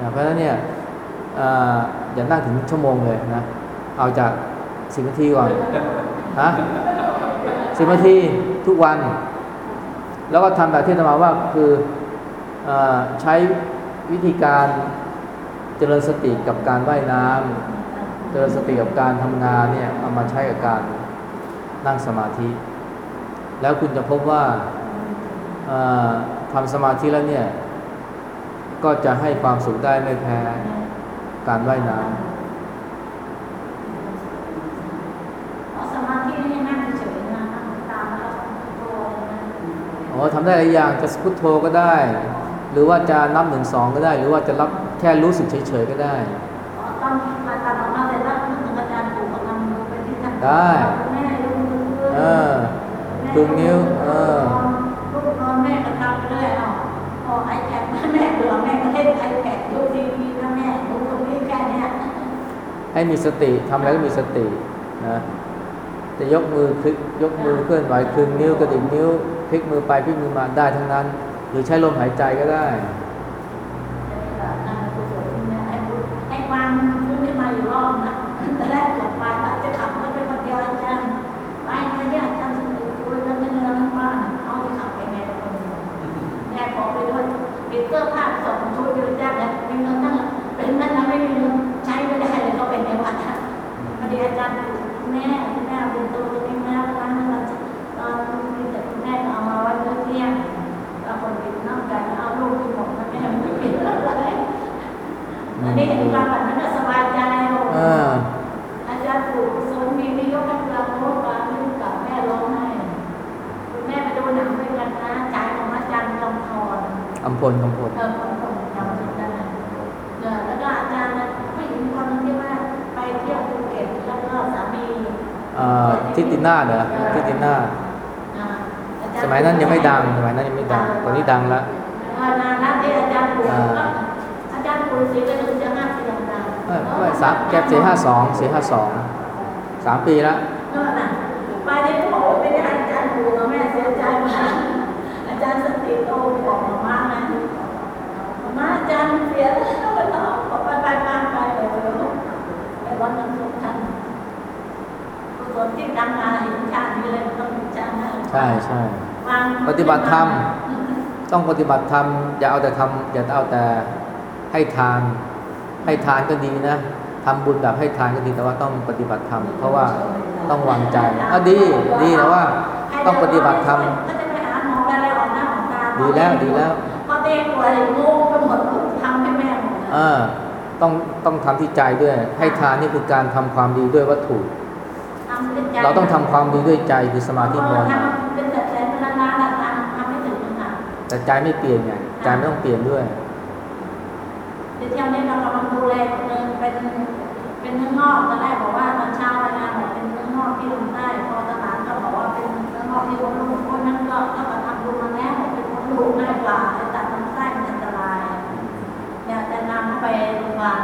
นะเพราะฉะนั้นเนี่ยออย่านั่งถึงชั่วโมงเลยนะ เอาจากสิบนาทีก่อนฮะสิบนาทีทุกวัน แล้วก็ทำแบบที่ตมาว่าคืออใช้ วิธีการเจริญสติกับการว่ายน้ำเจริญสติกับการทำงานเนี่ยเอามาใช้กับการนั่งสมาธิ แล้วคุณจะพบว่าเอ่อทำสมาธิแล้วเนี่ยก็จะให้ความสุขได้ไม่แพ้การว่ายน้เอาสมาธินี่นั่งเฉยๆนะนั่งตามแล้วโตนะำอ๋อทำได้หลายอย่างจะพุทโธก็ได้ หรือว่าจะนับหนึ่งสองก็ได้ หรือว่าจะรับแค่รู้สึกเฉยๆก็ได้ตอนมาตามออกมาเสร็จแล้วอาจารย์ปู่กำลังดูไปที่ท่านได้แม่ดูมือเออดึงนิ้วเออลูกนอนแม่ก็ทำไปเรื่อยเอาพอไอแพดแม่เบื่อแม่ก็เล่นไอแพดดูทีวีนะแม่ดูตรงนี้แค่นี้ให้มีสติทำอะไรก็มีสตินะจะยกมือคลิกยกมือเคลื่อนไหวคลึงนิ้วกระดิกนิ้วพลิกมือไปพลิกมือมาได้ทั้งนั้น หรือใช้ลมหายใจก็ได้ให้วางขึ้นมาอยู่รอบนะแต่แรกจบไปว่จะขับรถไปคนเดียวอาจารย์ไปเนี่ยอาจารย์สนุกคุยแล้วเงินเดือนบ้านเอาที่ขับไปไงคนเดียวแม่ขอกไปด้วยปิดเสื้อผ้าส่งชุดอยู่จ้าเนี่มีเงินตั้งเป็นนั่นนะไม่มีเงินใช้ไม่ได้เลยก็เป็นในวัดนะพอดีอาจารย์แม่แม่เป็นตัวตัวเองแม่ร้านนั้นตอนมีแต่แม่เอามาไว้เพื่อเที่ยงแล้วคนเป็นนอกจากเอาลูก ที่อกแม่ไม่เป็นอะไรอันนี้เห็นความแบบนั้นสบายใจโอ้เอออาจารย์ปู่สนมีนิยมกำลังโน้ตการเรื่องกับแม่ร้องไห้คุณแม่ไปดูหนังด้วยกันนะใจของอาจารย์กำพรอัมพลอัมพลเออคนคนจำจุดได้เออแล้วก็อาจารย์ผู้หญิงคนนึงที่ว่าไปเที่ยวภูเก็ตแล้วก็สามีอ่อทิตินาเหรอทิตินาอ่าอาจาสมัยนั้นยังไม่ดัง สมัยนั้นยังไม่ดัง ตอนนี้ดังแล้ว เออนานแล้วที่อาจารย์ปู่ก็อาจารย์ปู่ศรีก็ถึงจะห้าสิบดังไม่ไม่สามแก๊ปสี่ห้าสองสี่ห้าสองสามปีแล้วก็น่ะไปที่โอ้ไม่ได้อาจารย์ปู่กับแม่เสียใจมากอาจารย์สติโตบอกมาม่านะมาอาจารย์เสียแล้วไปต่อไปไปไปไปไปไปวันนั้นสำคัญกุศลที่ดังมาเห็นชาตินี้เลยต้องมีชาติหน้าใช่ใช่วางปฏิบัติธรรม ต้องปฏิบัติธรรมอย่าเอาแต่ทำอย่าเอาแต่ให้ทาน ให้ทานก็ดีนะทำบุญแบบให้ทานก็ดีแต่ว่าต้องปฏิบัติธรรมเพราะว่าต้องวางใจอะดีดีแต่ว่าต้องปฏิบัติธรรมก็จะไปหาหมออะไรออกหน้าออกตาดีแล้วดีแล้วพอเด็กป่วยงงไปหมดทำให้แม่หมดเออต้องต้องทำที่ใจด้วย ให้ทานนี่คือการทำความดีด้วยวัตถุ เราต้องทำความดีด้วยใจคือสมาธิภาวนา แต่ใจไม่เปลี่ยนไงใจไม่ต้องเปลี่ยนด้วยเดี๋ยวเที่ยวนี้เรากำลังดูแลคนนึงเป็นเป็นเนื้องอกตอนแรกบอกว่าตอนเช้ารายงานบอกเป็นเนื้องอกที่ลำไส้พอตลาดก็บอกว่าเป็นเนื้องอกที่ลำลูกคนนั้นก็ก็มาทำดูมาแล้วเป็นคนลูกง่ายกว่าแต่ตัดลำไส้มันอันตรายอยากจะนำไปโรงพยาบาล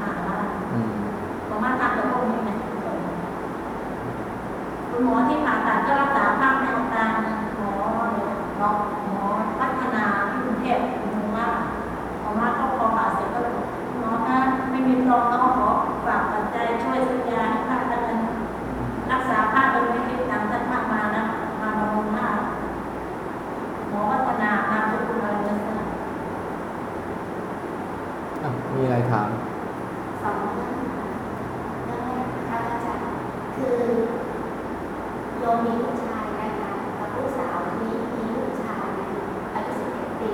หาว่ามผมมาทำกับพวกนี้ไงคุณหมอที่ผ่าตัดก็รักษาภาพแนวตาหมอหมอหมอพัฒนาที่กรุงเทพคุณว่าหมอมาก็พอผ่าเสร็จก็เลยบอกหมอคะ ไม่มีรองต้องขอฝากปัจจัยช่วยซื้อยาให้ภาพแล้วกันรักษาภาคโดยไม่คิดตังค์สักมากมานะ มาบำรุงภาคหมอวัฒนานามสกุลอะไรนั่นนะมีอะไรถาม สองเรื่องค่ะเรื่องแรกนะคะอาจารย์คือโยมมีลูกชายนะคะกับลูกสาวนี้มีลูกชายอายุ11ปี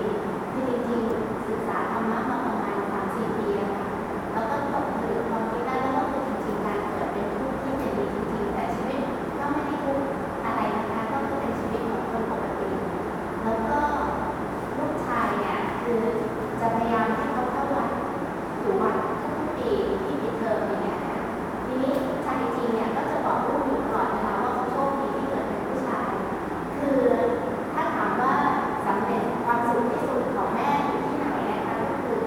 ที่จริงๆศึกษาธรรมะมาประมาณ3-4ปีแล้วค่ะแล้วก็ตกผลึกความคิดได้แล้วก็คือจริงๆการเกิดเป็นผู้ที่จะดีจริงๆ แต่ชีวิตก็ไม่ได้ทุกข์อะไรนะคะก็คือเป็นชีวิตของคนปกติ แล้วก็ลูกชายเนี่ยคือจะพยายามให้เขาเข้าวัด อยู่วัดทุกปีที่ปิดเทอมอย่างเงี้ยค่ะทีนี้ใจจริงเนี่ยก็จะบอกลูกอยู่ตลอดนะคะว่าเขาโชคดีที่เกิดเป็นผู้ชาย คือถ้าถามว่าสำเร็จความสุขที่สุดของแม่อยู่ที่ไหนนะคะก็คือ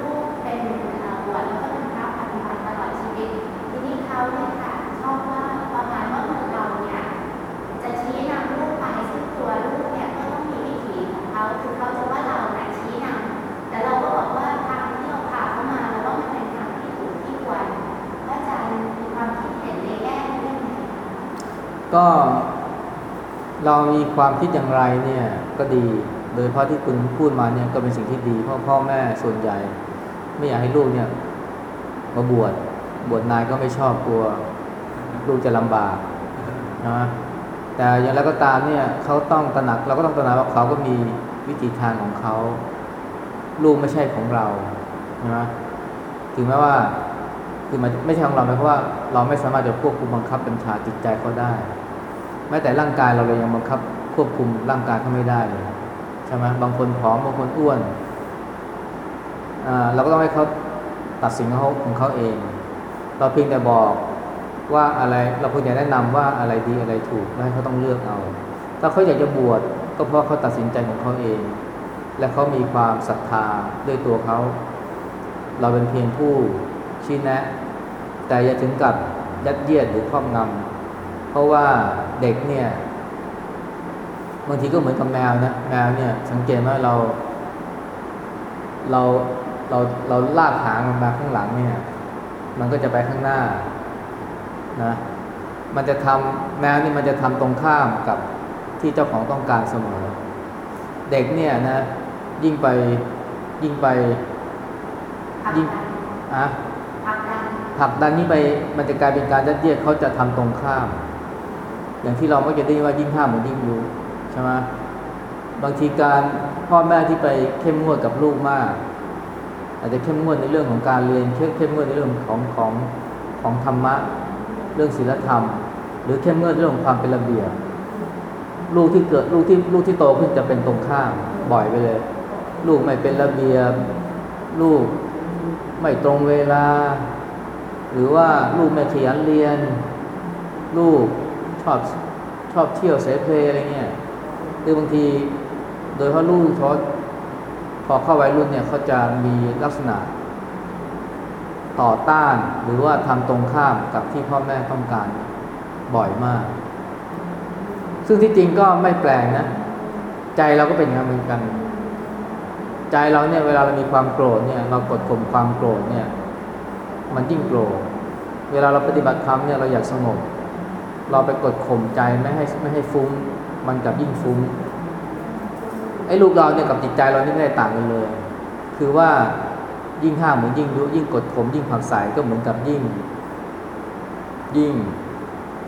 ลูกเป็นเอ่อบวชแล้วก็เป็นพระปฏิบัติตลอดชีวิต ทีนี้เขาเนี่ยค่ะชอบว่าประมาณว่าเมืองเราเนี่ยจะชี้นำลูกไปซึ่งตัวลูกเนี่ยก็ต้องมีวิถีของเขาคือเขาจะว่าเราเนี่ยชี้นำ แต่เราก็บอกว่าทางที่เราพาเขามาเราว่ามันเป็นทางที่ถูกที่ควรพระอาจารย์มีความคิดเห็นในแง่นี้ยังไง ก็เรา มีความคิดอย่างไรเนี่ยก็ดี โดยเฉพาะที่คุณพูดมาเนี่ยก็เป็นสิ่งที่ดี เพราะพ่อแม่ส่วนใหญ่ ไม่อยากให้ลูกเนี่ยมาบวชบวชนายก็ไม่ชอบกลัว ลูกจะลำบากนะแต่อย่างไรก็ตามเนี่ยเขาต้องตระหนักเราก็ต้องตระหนักว่าเขาก็มีวิธีทางของเขา ลูกไม่ใช่ของเราใช่ไหมถึงแม้ว่าคือมันไม่ใช่ของเราหมายความว่าเราไม่สามารถจะควบคุมบังคับบัญชาจิตใจเขาได้ แม้แต่ร่างกายเราเลยยังบังคับ ควบคุมร่างกายเขาไม่ได้เลยใช่ไหมบางคนผอมบางคนอ้วนเราก็ต้องให้เขาตัดสินของเขาของเขาเอง เราเพียงแต่บอกว่าอะไรเราเพียงแต่แนะนำว่าอะไรดีอะไรถูกแล้วให้เขาต้องเลือกเอา ถ้าเขาอยากจะบวชก็เพราะเขาตัดสินใจของเขาเอง และเขามีความศรัทธาด้วยตัวเขา เราเป็นเพียงผู้ชี้แนะ แต่อย่าถึงกับยัดเยียดหรือครอบงำ ราะว่าเด็กเนี่ยบางทีก็เหมือนกับแมวนะแมวเนี่ย สังเกตว่าเรา เราเราเราลากหางมันมาข้างหลังเนี่ย มันก็จะไปข้างหน้านะมันจะทำแมวนี่มันจะทำตรงข้ามกับที่เจ้าของต้องการเสมอ เด็กเนี่ยนะ ยิ่งไปยิ่งไปผลักยิ่งดันอะผลักดันผลักดันนี่ไปมันจะกลายเป็นการยัดเยียดเขาจะทำตรงข้าม อย่างที่เราก็จะได้ยินว่ายิ่งห้ามเหมือนยิ่งยุใช่ไหมบางทีการพ่อแม่ที่ไปเข้มงวดกับลูกมาก อาจจะเข้มงวดในเรื่องของการเรียนเข้มเข้มงวดในเรื่องของของของธรรมะ เรื่องศีลธรรม หรือเข้มงวดเรื่องของความเป็นระเบียบลูกที่เกิดลูกที่ลูกที่โตขึ้นจะเป็นตรงข้ามบ่อยไปเลย ลูกไม่เป็นระเบียบ ลูกไม่ตรงเวลา หรือว่าลูกไม่ขยันเรียน ลูก อบชอบเที่ยวเสเพลอะไรเงี้ยคือบางทีโดยเพราะลูกเขาพอเข้าวัยรุ่นเนี่ยเขาจะมีลักษณะ ต่อต้านหรือว่าทำตรงข้ามกับที่พ่อแม่ต้องการบ่อยมาก ซึ่งที่จริงก็ไม่แปลกนะ ใจเราก็เป็นอย่างนั้นเหมือนกัน ใจเราเนี่ยเวลาเรามีความโกรธเนี่ย เรากดข่มความโกรธเนี่ย มันยิ่งโกรธเวลาเราปฏิบัติธรรมเนี่ยเราอยากสงบ เราไปกดข่มใจไม่ให้ไม่ให้ฟุ้ง มันกับยิ่งฟุ้งไอ้ลูกเราเนี่ยกับจิตใจเรานี่ไม่ได้ต่างกันเลย คือว่ายิ่งห้ามเหมือนยิ่งยุยิ่งกดข่มยิ่งผักใส่ก็เหมือนกับยิ่ง ยิ่ง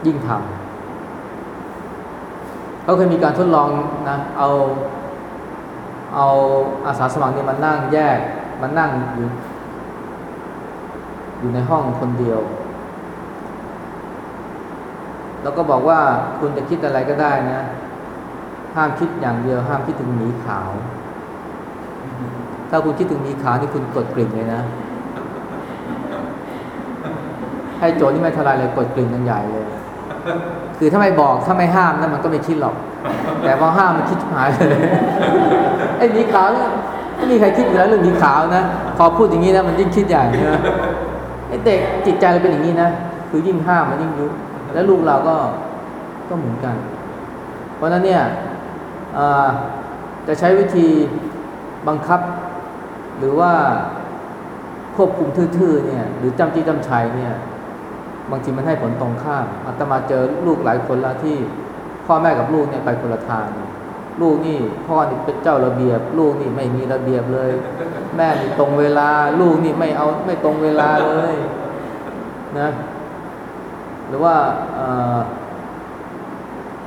ยิ่งทำเขาเคยมีการทดลองนะ เอา เอาอาสาสมัครเนี่ยมานั่งแยกมานั่งอยู่อยู่ในห้องคนเดียว แล้วก็บอกว่าคุณจะคิดอะไรก็ได้นะ ห้ามคิดอย่างเดียว ห้ามคิดถึงหมีขาว ถ้าคุณคิดถึงหมีขาวนี่คุณกดกริ่งเลยนะให้โจทย์นี่ไม่ทลายเลยกดกริ่งกันใหญ่เลย คือถ้าไม่บอกถ้าไม่ห้ามนะมันก็ไม่คิดหรอก แต่พอห้ามมันคิดหายเลยไอ้หมีขาวเนี่ยไม่มีใครคิดอยู่แล้วเรื่องหมีขาวนะพอพูดอย่างนี้นะมันยิ่งคิดใหญ่ใช่ไหมไอ้เด็กจิตใจเราเป็นอย่างนี้นะคือยิ่งห้ามมันยิ่งยุ แล้วลูกเราก็ก็เหมือนกัน เพราะนั้นเนี่ยจะใช้วิธีบังคับ หรือว่าควบคุมทื่อๆเนี่ยหรือจำจี้จำชัยเนี่ยบางทีมันให้ผลตรงข้ามอาตมาเจอลูกหลายคนแล้วที่พ่อแม่กับลูกเนี่ยไปคนละทางลูกนี่พ่อนี่เป็นเจ้าระเบียบ ลูกนี่ไม่มีระเบียบเลย แม่นี่ตรงเวลา ลูกนี่ไม่เอาไม่ตรงเวลาเลย นะ หรือว่า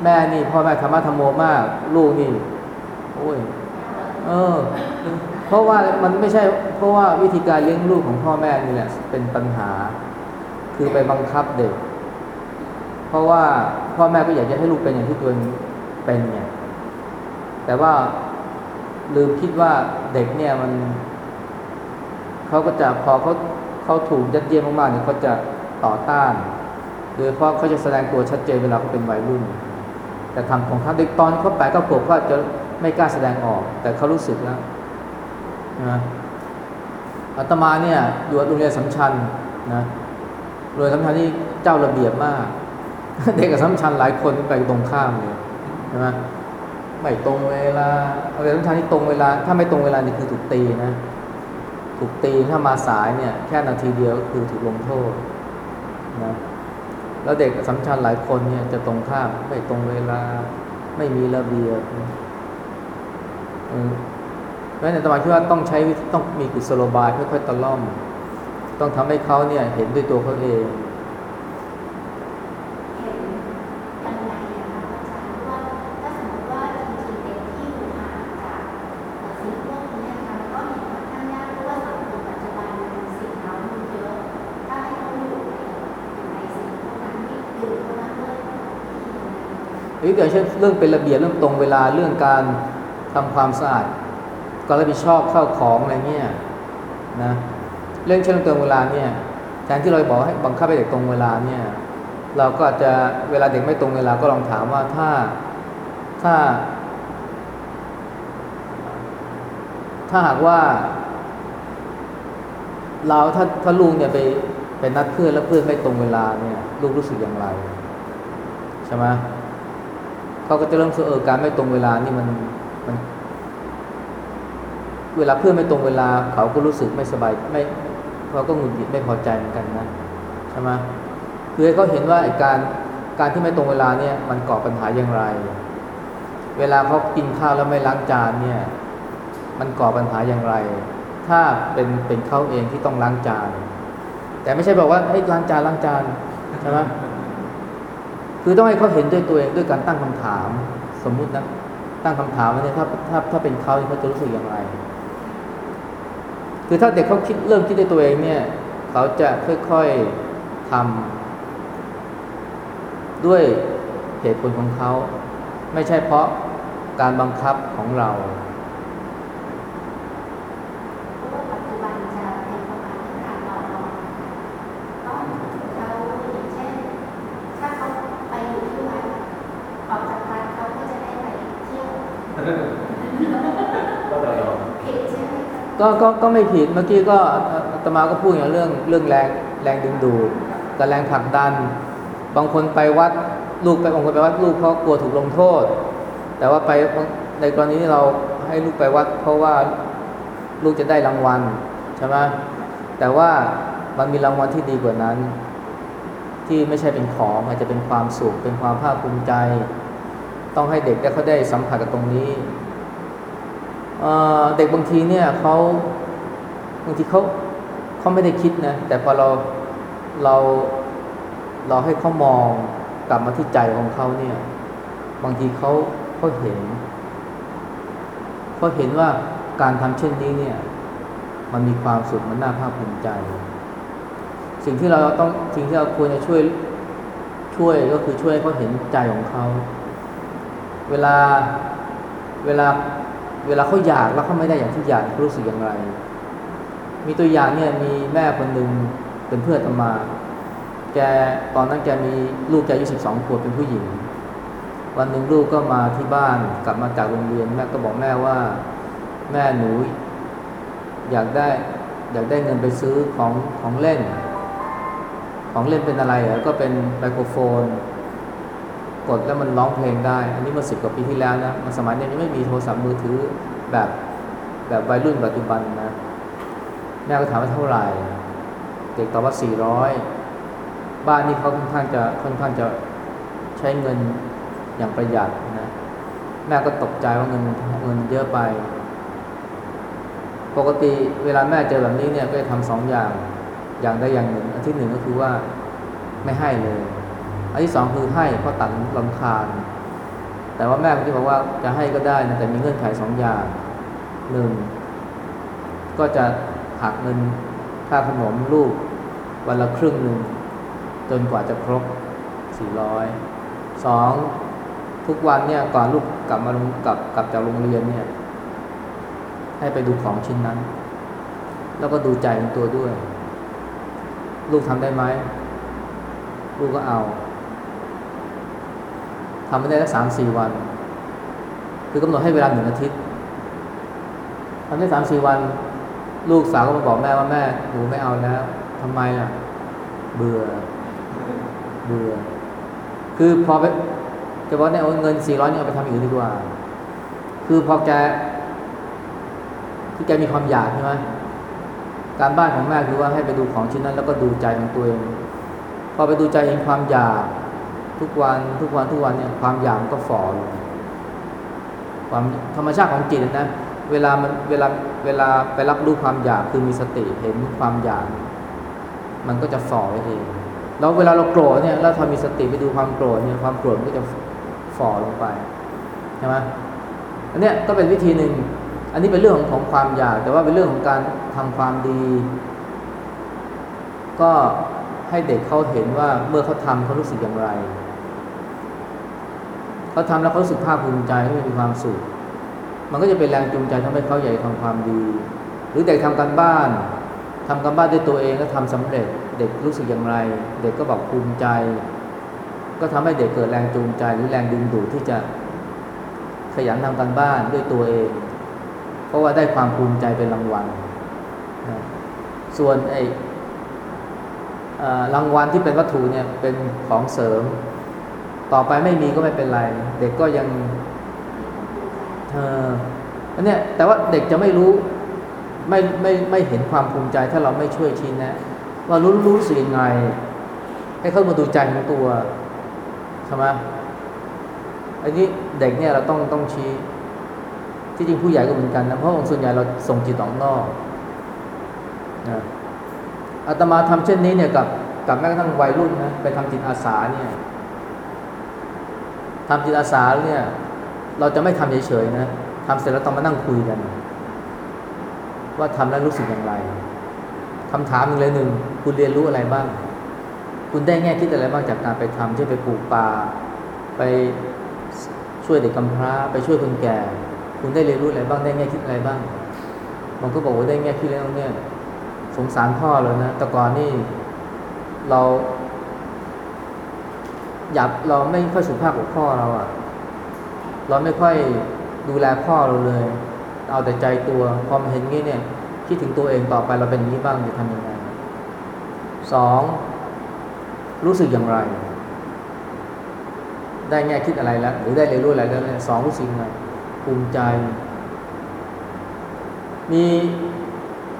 แม่นี่พ่อแม่ธรรมะธรรมโมมาก ลูกนี่โอ้ยเออ เพราะว่ามันไม่ใช่ เพราะว่าวิธีการเลี้ยงลูกของพ่อแม่นี่แหละเป็นปัญหา คือไปบังคับเด็ก เพราะว่าพ่อแม่ก็อยากจะให้ลูกเป็นอย่างที่ตัวเองเป็นเนี่ยแต่ว่าลืมคิดว่าเด็กเนี่ยมันเขาก็จะพอเขาเขาถูกยัดเยียดมากๆเนี่ยเขาจะต่อต้าน โดยเฉพาะเขาจะแสดงตัวชัดเจนเวลาเขาเป็นวัยรุ่น แต่ทำของเขาเด็กตอนเขาแปดก็ขวบก็จะไม่กล้าแสดงออก แต่เขารู้สึกแล้วนะอาตมาเนี่ยอยู่โรงเรียนสัมชันนะโรงเรียนสัมชันที่เจ้าระเบียบมาก เด็กกับสัมชันหลายคนไปตรงข้ามเลยใช่ไหมไม่ตรงเวลาโรงเรียนสัมชันที่ตรงเวลา ถ้าไม่ตรงเวลานี่คือถูกตีนะ ถูกตีถ้ามาสายเนี่ย แค่นาทีเดียวก็คือถูกลงโทษนะ แล้วเด็กสัมชันหลายคนเนี่ยจะตรงข้ามไม่ตรงเวลา ไม่มีระเบียบเพราะฉะนั้นอาตมาคิดว่าต้องใช้ต้องมีกุศโลบายค่อยๆตะล่อม ต้องทำให้เขาเนี่ยเห็นด้วยตัวเขาเอง เห็นยังไงนะคะอาจารย์ว่าถ้าสมมติว่าจริงๆเด็กที่อยู่ห่างจากเอ่อสิ่งพวกนี้นะคะมันก็มีค่อนข้างยากเพราะว่าสังคมปัจจุบันมันสิ่งเหล่านี้เยอะถ้าให้เขาอยู่ในอยู่ในสิ่งพวกนั้นที่ดื่มเข้ามาด้วยที่อยู่ใน หรืออย่าง เรื่องเป็นระเบียบเรื่องตรงเวลาเรื่องการทำความสะอาดก็รับผิดชอบเข้าของอะไรเงี้ยนะเรื่องเช่นเรื่องตรงเวลาเนี่ยแทนที่เราบอกให้บังคับให้เด็กตรงเวลาเนี่ยเราก็อาจจะเวลาเด็กไม่ตรงเวลาก็ลองถามว่าถ้าถ้า ถ้าหากว่า เราถ้าถ้าลูกเนี่ยไปไปนัดเพื่อนแล้วเพื่อนไม่ตรงเวลาเนี่ย ลูกรู้สึกอย่างไรใช่ไหม เขาก็จะเริ่มสึกเออการไม่ตรงเวลานี่มันมัน เวลาเพื่อนไม่ตรงเวลา เขาก็รู้สึกไม่สบายไม่เขาก็หงุดหงิดไม่พอใจเหมือนกันนะใช่ไหมคือให้เขาเห็นว่าอ้การการที่ไม่ตรงเวลาเนี่ยมันก่อปัญหาอย่างไร เวลาเขากินข้าวแล้วไม่ล้างจานเนี่ย มันก่อปัญหาอย่างไร ถ้าเป็นเป็นเขาเองที่ต้องล้างจาน แต่ไม่ใช่บอกว่าให้ล้างจานล้างจานใช่ไหม คือต้องให้เขาเห็นด้วยตัวเองด้วยการตั้งคำถาม สมมุตินะ ตั้งคำถามว่าเนี่ยถ้าถ้าถ้าเป็นเขาเขาจะรู้สึกอย่างไร คือถ้าเด็กเขาคิดเริ่มคิดด้วยตัวเองเนี่ยเขาจะค่อยๆทำด้วยเหตุผลของเขา ไม่ใช่เพราะการบังคับของเรา เพราะว่าปัจจุบันจะเป็นประมาณเรื่องการต่อรองต้องเขาอย่างเช่น ถ้าเขาไปอยู่ที่วัดออกจากวัดเขาก็จะได้ไปเที่ยว ก็ต่อยอม ผิดใช่ไหมคะ ก็ก็ก็ไม่ผิดเมื่อกี้ก็ตมาก็พูดอย่างเรื่องเรื่องแรงแรงดึงดูดกับแรงผลักดัน บางคนไปวัดลูกไปบางคนไปวัดลูกเพราะกลัวถูกลงโทษ แต่ว่าไปในกรณีที่เราให้ลูกไปวัด เพราะว่าลูกจะได้รางวัลใช่ไหมแต่ว่ามันมีรางวัลที่ดีกว่านั้น ที่ไม่ใช่เป็นของอาจจะเป็นความสุขเป็นความภาคภูมิใจ ต้องให้เด็กได้เขาได้สัมผัสกับตรงนี้ เด็กบางทีเนี่ยเขาบางทีเขาเขาไม่ได้คิดนะแต่พอเราเราเราให้เขามองกลับมาที่ใจของเขาเนี่ย บางทีเขาเขาเห็นเขาเห็นว่าการทำเช่นนี้เนี่ย มันมีความสุขมันน่าภาคภูมิใจ สิ่งที่เราต้องสิ่งที่เราควรจะช่วยช่วยก็คือช่วยเขาเห็นใจของเขา เวลาเวลา เวลาเขาอยากแล้วเขาไม่ได้อย่างที่อยากเขารู้สึกอย่างไร มีตัวอย่างเนี่ยมีแม่คนหนึ่งเป็นเพื่อนตมา แกตอนนั้นแกมีลูกแกอายุสิบสองขวบเป็นผู้หญิง วันหนึ่งลูกก็มาที่บ้านกลับมาจากโรงเรียน แม่ก็บอกแม่ว่าแม่หนูอยากได้อยากได้เงินไปซื้อของของเล่น ของเล่นเป็นอะไรเหรอก็เป็นไมโครโฟน กดแล้วมันร้องเพลงได้ อันนี้เมื่อสิบกว่าปีที่แล้วนะมันสมัยนี้ยังไม่มีโทรศัพท์มือถือแบบแบบวัยรุ่นปัจจุบันนะแม่ก็ถามว่าเท่าไหร่ เด็กตอบว่าสี่ร้อยบ้านนี้เขาค่อนข้างจะค่อนข้างจะใช้เงินอย่างประหยัดนะแม่ก็ตกใจว่าเงินเงินเยอะไป ปกติเวลาแม่เจอแบบนี้เนี่ยก็จะทำสองอย่างอย่างใดอย่างหนึ่งอันที่หนึ่งก็คือว่าไม่ให้เลย อันที่สองคือให้เพราะตัดลำคาญ แต่ว่าแม่ก็ที่บอกว่าจะให้ก็ได้นะแต่มีเงื่อนไขสองอย่างหนึ่งก็จะหักเงินค่าขนมลูกวันละครึ่งหนึ่งจนกว่าจะครบสี่ร้อยสองทุกวันเนี่ยก่อนลูกกลับมาลงกลับกลับจากโรงเรียนเนี่ย ให้ไปดูของชิ้นนั้น แล้วก็ดูใจของตัวด้วย ลูกทำได้ไหม ลูกก็เอา ทำไม่ได้สักสามสี่วัน คือกำหนดให้เวลาหนึ่งอาทิตย์ทำได้สามสี่วัน ลูกสาวก็มาบอกแม่ว่าแม่หนูไม่เอาแล้วทำไมล่ะ เบื่อ เบื่อ คือพอไปจะบอกเนี่ยเอาเงินสี่ร้อยนี่เอาไปทำอย่างอื่นดีกว่า คือพอแกคือแกมีความอยากใช่ไหมการบ้านของแม่คือว่าให้ไปดูของชิ้นนั้น แล้วก็ดูใจของตัวเอง พอไปดูใจเองความอยาก ทุกวันทุกวันทุกวันเนี่ยความอยากมันก็ฝ่อลงความธรรมชาติของจิตนะเวลามันเวลาเวลาไปรับรู้ความอยากคือมีสติเห็นความอยาก มันก็จะฝ่อไว้เองแล้วเวลาเราโกรธเนี่ยแล้วถ้ามีสติไปดูความโกรธเนี่ยความโกรธมันก็จะฝ่อลงไปใช่ไหมอันเนี้ยก็เป็นวิธีหนึ่งอันนี้เป็นเรื่องของของความอยาก แต่ว่าเป็นเรื่องของการทำความดี ก็ให้เด็กเขาเห็นว่าเมื่อเขาทำเขารู้สึกอย่างไร เขาทำแล้วเขารู้สึกภาคภูมิใจเขามีความสุข มันก็จะเป็นแรงจูงใจทำให้เขาใหญ่ทำความดี หรือเด็กทำการบ้านทำการบ้านด้วยตัวเองก็ทำสำเร็จ เด็กรู้สึกอย่างไร เด็กก็บอกภูมิใจ ก็ทำให้เด็กเกิดแรงจูงใจ หรือแรงดึงดูดที่จะขยันทำการบ้านด้วยตัวเอง เพราะว่าได้ความภูมิใจเป็นรางวัล ส่วนไอ้เอ่อรางวัลที่เป็นวัตถุเนี่ยเป็นของเสริม ต่อไปไม่มีก็ไม่เป็นไร เด็กก็ยังเอออันเนี้ยแต่ว่าเด็กจะไม่รู้ไม่ไม่ไม่เห็นความภูมิใจถ้าเราไม่ช่วยชี้แนะว่ารู้รู้สึกยังไง ให้เข้ามาดูใจของตัวใช่ไหมอันนี้เด็กเนี่ยเราต้องต้องชี้ ที่จริงผู้ใหญ่ก็เหมือนกันนะเพราะองค์ส่วนใหญ่เราส่งจิตออกนอกนะอาตมาทำเช่นนี้เนี่ยกับกับแม้กระทั่งวัยรุ่นนะไปทำจิตอาสาเนี่ย ทำจิตอาสาเนี่ยเราจะไม่ทำเฉยๆนะทำเสร็จแล้วต้องมานั่งคุยกัน ว่าทำแล้วรู้สึกอย่างไรคำถามหนึ่งเลยหนึ่งคุณเรียนรู้อะไรบ้าง คุณได้แง่คิดอะไรบ้างจากการไปทำเช่นไปปลูกป่าไปช่วยเด็กกำพร้า ไปช่วยคนแก่ คุณได้เรียนรู้อะไรบ้างได้แง่คิดอะไรบ้างบางก็บอกว่าได้แง่คิดแล้วเนี่ยสงสารพ่อเลยนะแต่ก่อนนี่เรา อยากเราไม่ค่อยสุภาพกับพ่อเราอะเราไม่ค่อยดูแลพ่อเราเลย เอาแต่ใจตัวพอมาเห็นงี้เนี่ยคิดถึงตัวเองต่อไปเราเป็นอย่างนี้บ้างจะทำยังไงสองรู้สึกอย่างไร ได้แง่คิดอะไรแล้ว หรือได้เรียนรู้อะไรแล้วเนี่ยสองรู้สึกยังไงภูมิใจ มี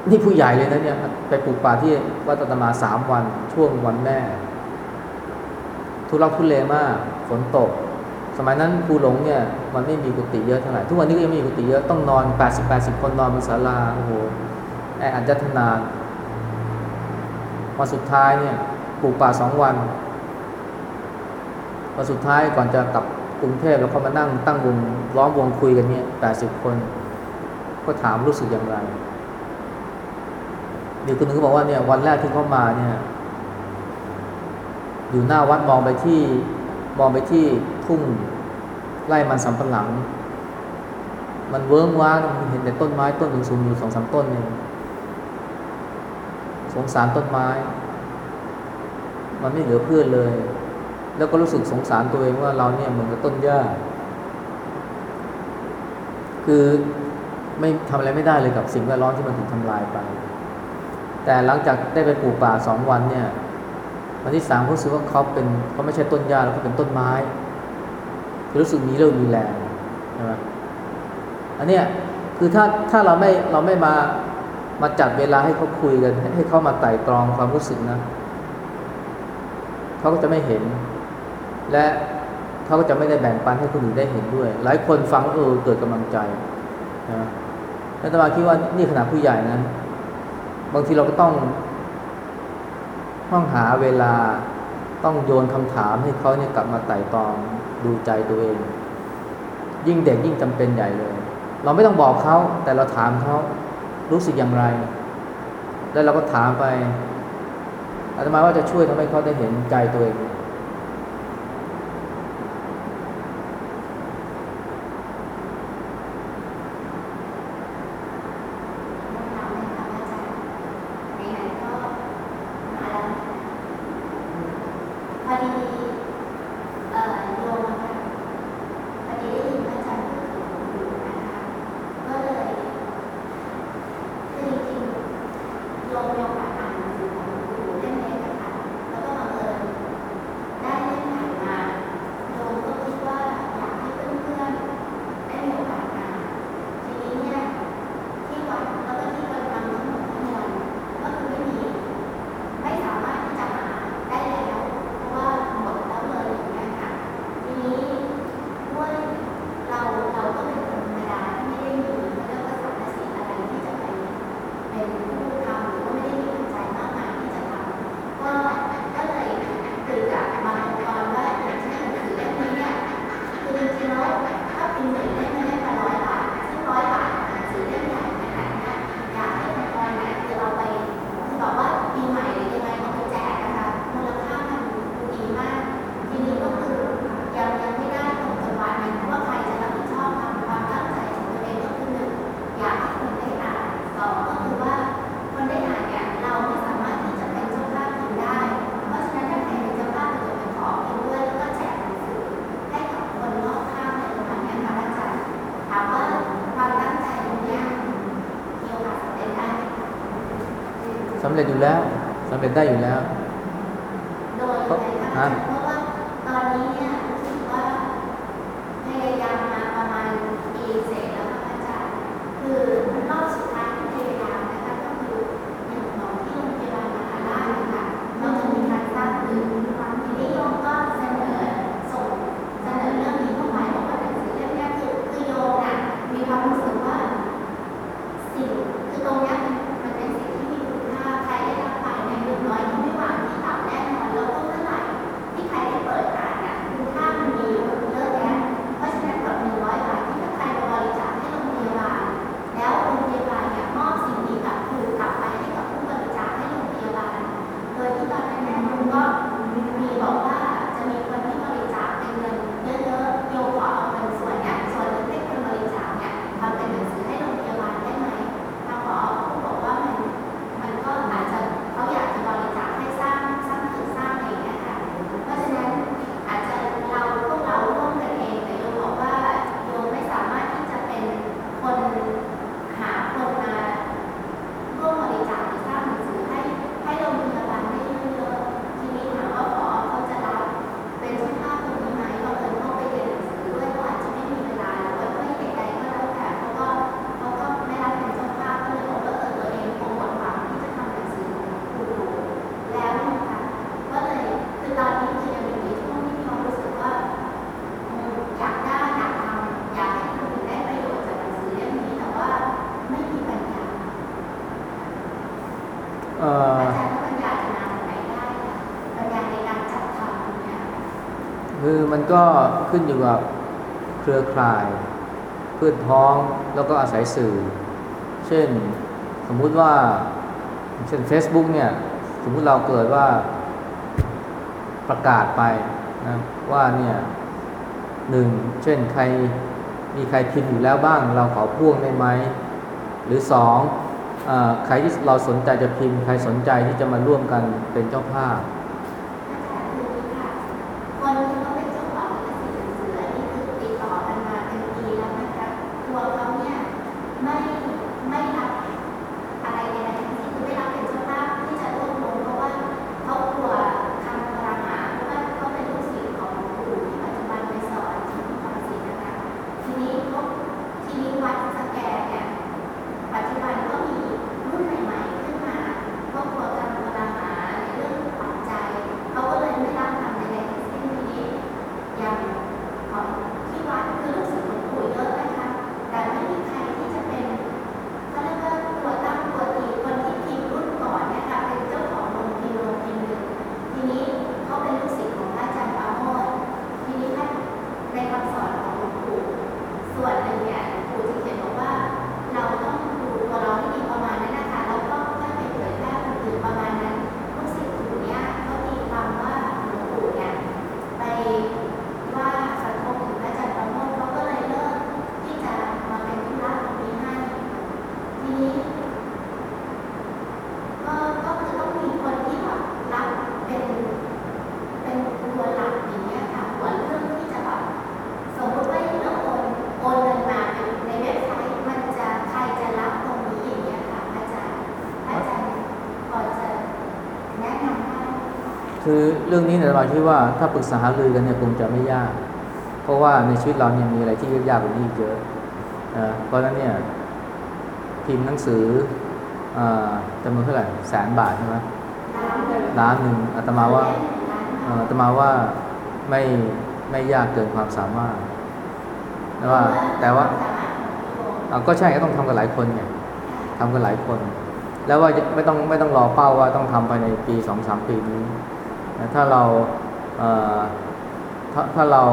นี่ผู้ใหญ่เลยนะเนี่ยไปปลูกป่าที่วัดตตมาสามวัน ช่วงวันแม่ ทุรักทุเลมากฝนตก สมัยนั้นครูหลงเนี่ยมันไม่มีกุฏิเยอะเท่าไหร่ทุกวันนี้ก็ยังไม่มีกุฏิเยอะต้องนอน 80 80 คนนอนบนศาลาโอ้โหแออัดยัดนานวันสุดท้ายเนี่ยปลูกป่าสองวันวันสุดท้ายก่อนจะกลับกรุงเทพแล้วเขามานั่งตั้งวงล้อมวงคุยกันเนี่ย80คน ก็ถามรู้สึกอย่างไรเดี๋ยวคนหนึงก็บอกว่าเนี่ยวันแรกที่เขามาเนี่ย อยู่หน้าวัดมองไปที่มองไปที่ทุ่งไร่มันสำปะหลัง มันเวิ้งว้างมันเห็นแต่ต้นไม้ต้นหนึ่งสูงอยู่สองสามต้นเองสงสารต้นไม้ มันไม่เหลือเพื่อนเลย แล้วก็รู้สึกสงสารตัวเองว่าเราเนี่ยเหมือนกับต้นหญ้า คือไม่ทำอะไรไม่ได้เลยกับสิ่งแวดล้อมที่มันถูกทำลายไป แต่หลังจากได้ไปปลูกป่าสองวันเนี่ย วันที่สามเขารู้สึกว่าเขาเป็นเขาไม่ใช่ต้นหญ้าแล้วเขาเป็นต้นไม้รู้สึกมีเรื่องมีแรงใช่ไหมอันเนี้ยคือถ้าถ้าเราไม่เราไม่มามาจัดเวลาให้เขาคุยกันให้เขามาไต่ตรองความรู้สึกนะเขาก็จะไม่เห็น และเขาก็จะไม่ได้แบ่งปันให้คนอื่นได้เห็นด้วย หลายคนฟังเออเกิดกำลังใจนะแล้วตมาคิดว่านี่ขนาดผู้ใหญ่นะบางทีเราก็ต้อง ต้องหาเวลาต้องโยนคำถามให้เขาเนี่ยกลับมาไต่ตองดูใจตัวเอง ยิ่งเด็กยิ่งจำเป็นใหญ่เลย เราไม่ต้องบอกเขาแต่เราถามเขารู้สึกอย่างไร แล้วเราก็ถามไปอาตมาว่าจะช่วยทำให้เขาได้เห็นใจตัวเอง ไม่ทำไม่ทำอาจารย์ไหนๆก็มาแล้วพอดีเอ่อโยมอะค่ะพอดีได้ยินพระอาจารย์พูดถึงอยู่นะคะก็เลยคือจริงๆโยมมีโอกาสอ่านหนังสือของหลวงปู่เล่มเล็กอะค่ะแล้วก็บังเอิญได้เล่มใหม่มาโยมก็คิดว่าอยากให้เพื่อนๆได้มีโอกาสอ่านทีนี้เนี่ย ที่วัดแล้วก็ที่คนทำทั้งหมดทั้งมวลก็คือไม่มีไม่สามารถที่จะหาได้แล้วเพราะว่าหมดแล้วเลยอย่างเงี้ยค่ะทีนี้ด้วยเราเราก็เป็นคนธรรมดาที่ไม่ได้มีเรื่องภาษาภาษีอะไรที่จะไปเป็นผู้ทำหรือว่าไม่ได้มีปัจจัยมากมายที่จะทำก็ก็เลยคือกับมาองค์กรว่าอย่างเช่นหนังสือเล่มนี้เนี่ย คือจริงๆแล้วถ้าเป็นหนึ่งเล่มไม่ได้มาร้อยบาทซึ่งร้อยบาทหนังสือเล่มใหญ่ขนาดเนี้ยอยากให้องค์กรเนี่ยคือเราไปคือบอกว่าปีใหม่หรือยังไงเอาไปแจกนะคะมูลค่ามันดูดีมาก ทีนี้ก็คือยังยังไม่ได้ตรงจังหวะนั้นว่าใครจะรับผิดชอบทำความตั้งใจของตัวเองก็คือหนึ่งอยากให้คนได้อ่านสองก็คือว่าคนได้อ่านเนี่ยเราไม่สามารถที่จะเป็นเจ้าภาพทำได้ เพราะฉะนั้นถ้าใครเป็นเจ้าภาพก็จะไปขอเงินด้วยแล้วก็แจกหนังสือ ให้กับคนรอบข้างในประมาณนี้ค่ะอาจารย์ถามว่าความตั้งใจตรงเนี้ยมีโอกาสสำเร็จได้ไหมคะ สำเร็จอยู่แล้วสำเร็จได้อยู่แล้ว โดยยังไงคะอาจารย์เพราะว่าตอนนี้เนี่ย มันก็ ขึ้นอยู่กับเครือข่าย เพื่อนพ้องแล้วก็อาศัยสื่อ เช่นสมมุติว่าเช่น Facebook เนี่ยสมมุติเราเกิดว่าประกาศไปนะว่าเนี่ยหนึ่งเช่นใครมีใครพิมพ์อยู่แล้วบ้าง เราขอพ่วงได้ไหมหรือสองอใครที่เราสนใจจะพิมพ์ ใครสนใจที่จะมาร่วมกันเป็นเจ้าภาพ อาจารย์คือนี่ค่ะ คนที่เขาเป็นเจ้าของลิขสิทธิ์หนังสืออันนี้คือติดต่อกันมาเป็นปีแล้วนะคะตัวเขาเนี่ยไม่ไม่รับอะไรใดๆทั้งสิ้นคือไม่รับเป็นเจ้าภาพที่จะร่วมลงเพราะว่าเขากลัวคำคารหาเพราะว่าเขาเป็นลูกศิษย์ของหลวงปู่ที่ปัจจุบันไปสอนที่มหาศิลป์นะคะ ทีนี้เขาทีนี้วัดสแกเนี่ยปัจจุบันก็มีรุ่นใหม่ๆขึ้นมาครอบครัวกำลังกำลังหาในเรื่องปัจจัยเขาก็เลยไม่รับทำในทั้งสิ้นทีนี้อย่างของที่วัดคือลูกศิษย์หลวงปู่เยอะนะคะแต่ไม่มีใครที่จะเป็นเขาเรียกว่าตัวตั้งตัวตีคนที่พิมพ์รุ่นก่อนเนี่ยค่ะเป็นเจ้าของโรงพิมพ์โรงพิมพ์หนึ่งทีนี้เขาเป็นลูกศิษย์ของพระอาจารย์ปราโมททีนี้ท่านในคำสอนของหลวงปู่ ส่วนหนึ่งเนี่ยครูจะเขียนบอกว่า เราต้องดูตัวเราให้ดีประมาณนั้นนะคะแล้วก็ค่อยไปเผยแพร่คนอื่นประมาณนั้นลูกศิษย์กลุ่มเนี้ยเขาตีความว่าหลวงปู่เนี่ยไปว่ากระทบถึงพระอาจารย์ประโมทเขาก็เลยเลิกที่จะมาเป็นธุระตรงนี้ให้ ทีนี้ ก็ก็คือต้องมีคนที่แบบรับเป็นเป็นตัวหลักอย่างเงี้ยค่ะหัวเรื่องที่จะแบบ สมมติว่าเราโอนโอนเงินมาในเว็บไซต์มันจะใครจะรับตรงนี้อย่างเงี้ยค่ะอาจารย์ อาจารย์พอจะแนะนำได้ไหมคะ คือ เรื่องนี้เนี่ยเราคิดว่าถ้าปรึกษาหารือกันเนี่ยคงจะไม่ยาก เพราะว่าในชีวิตเราเนี่ยมีอะไรที่ยากกว่านี้เยอะนะเพราะฉะนั้นเนี่ยพิมพ์หนังสือจำนวนเท่าไหร่แสนบาทใช่ไหมร้านเดิมล้านหนึ่งอาตมาว่าอาตมาว่าไม่ไม่ยากเกินความสามารถแต่ว่าแต่ว่าก็ใช่ก็ต้องทำกันหลายคนไงทำกันหลายคน แล้วว่าไม่ต้องไม่ต้องรอเป้าว่าต้องทำภายในปีสองสามปีนี้ ถ้าเราเถ้าถ้าเรา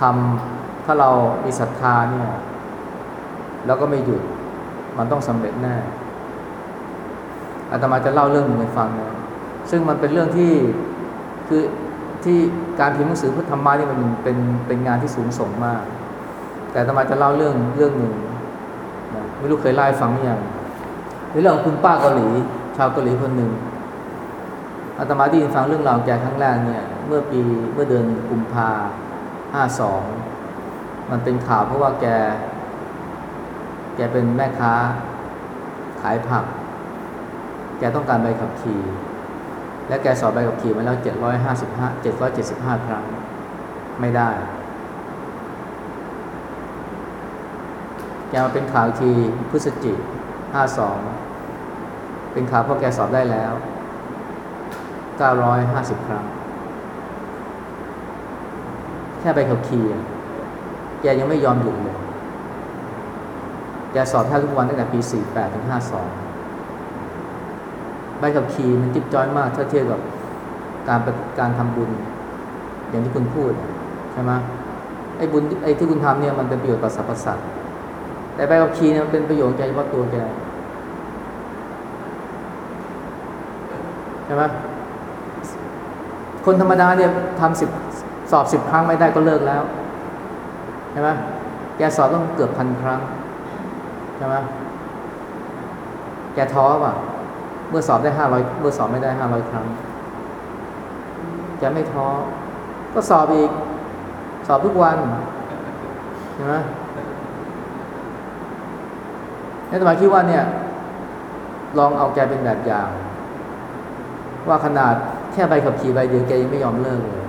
ทำถ้าเรามีศรัทธาเนี่ยแล้วก็ไม่หยุดมันต้องสำเร็จแน่อาตมาจะเล่าเรื่องหนึ่งให้ฟังนะซึ่งมันเป็นเรื่องที่คือที่การพิมพ์หนังสือพุทธธรรมะนี่มันเป็นเป็นงานที่สูงส่งมาก แต่อาตมาจะเล่าเรื่องเรื่องหนึ่งนะไม่รู้เคยเล่าให้ฟังหรือยังเป็นเรื่องของคุณป้าเกาหลี ชาวเกาหลีคนหนึ่ง อาตมาได้ยินฟังเรื่องราวแกครั้งแรกเนี่ย เมื่อปีเมื่อเดือนกุมภาห้าสองมันเป็นข่าวเพราะว่าแก แกเป็นแม่ค้าขายผัก แกต้องการใบขับขี่ และแกสอบใบขับขี่มาแล้วเจ็ดร้อยห้าสิบห้าเจ็ดร้อยเจ็ดสิบห้าครั้ง ไม่ได้ แกมาเป็นข่าวทีพฤศจิห้าสองเป็นข่าวเพราะแกสอบได้แล้ว เก้าร้อยห้าสิบครั้ง แค่ไปขับขี่แกยังไม่ยอมหยุดเลยแกสอบแทบทุกวันตั้งแต่ปีสี่แปดถึงห้าสองใบขับขี่มันจิ๊บจ้อยมาก ถ้าเทียบกับการปฏิการทำบุญ อย่างที่คุณพูด ใช่ไหมไอ้บุญไอ้ที่คุณทำเนี่ยมันเป็นประโยชน์ต่อสรรพสัตว์แต่ใบขับขี่เนี่ยมันเป็นประโยชน์แกเฉพาะตัวแกใช่ไหม คนธรรมดาเนี่ยทำสิบสอบสิบครั้งไม่ได้ก็เลิกแล้วใช่ไหมแกสอบต้องเกือบพันครั้งใช่ไหมแกท้อป่ะ เมื่อสอบได้ห้าร้อยเมื่อสอบไม่ได้ห้าร้อยครั้งแกไม่ท้อ ก็สอบอีก สอบทุกวันใช่ไหมในสมัยคิดว่าเนี่ย ลองเอาแกเป็นแบบอย่าง ว่าขนาด แค่ใบขับขี่ใบเดียวแกยังไม่ยอมเลิกเลย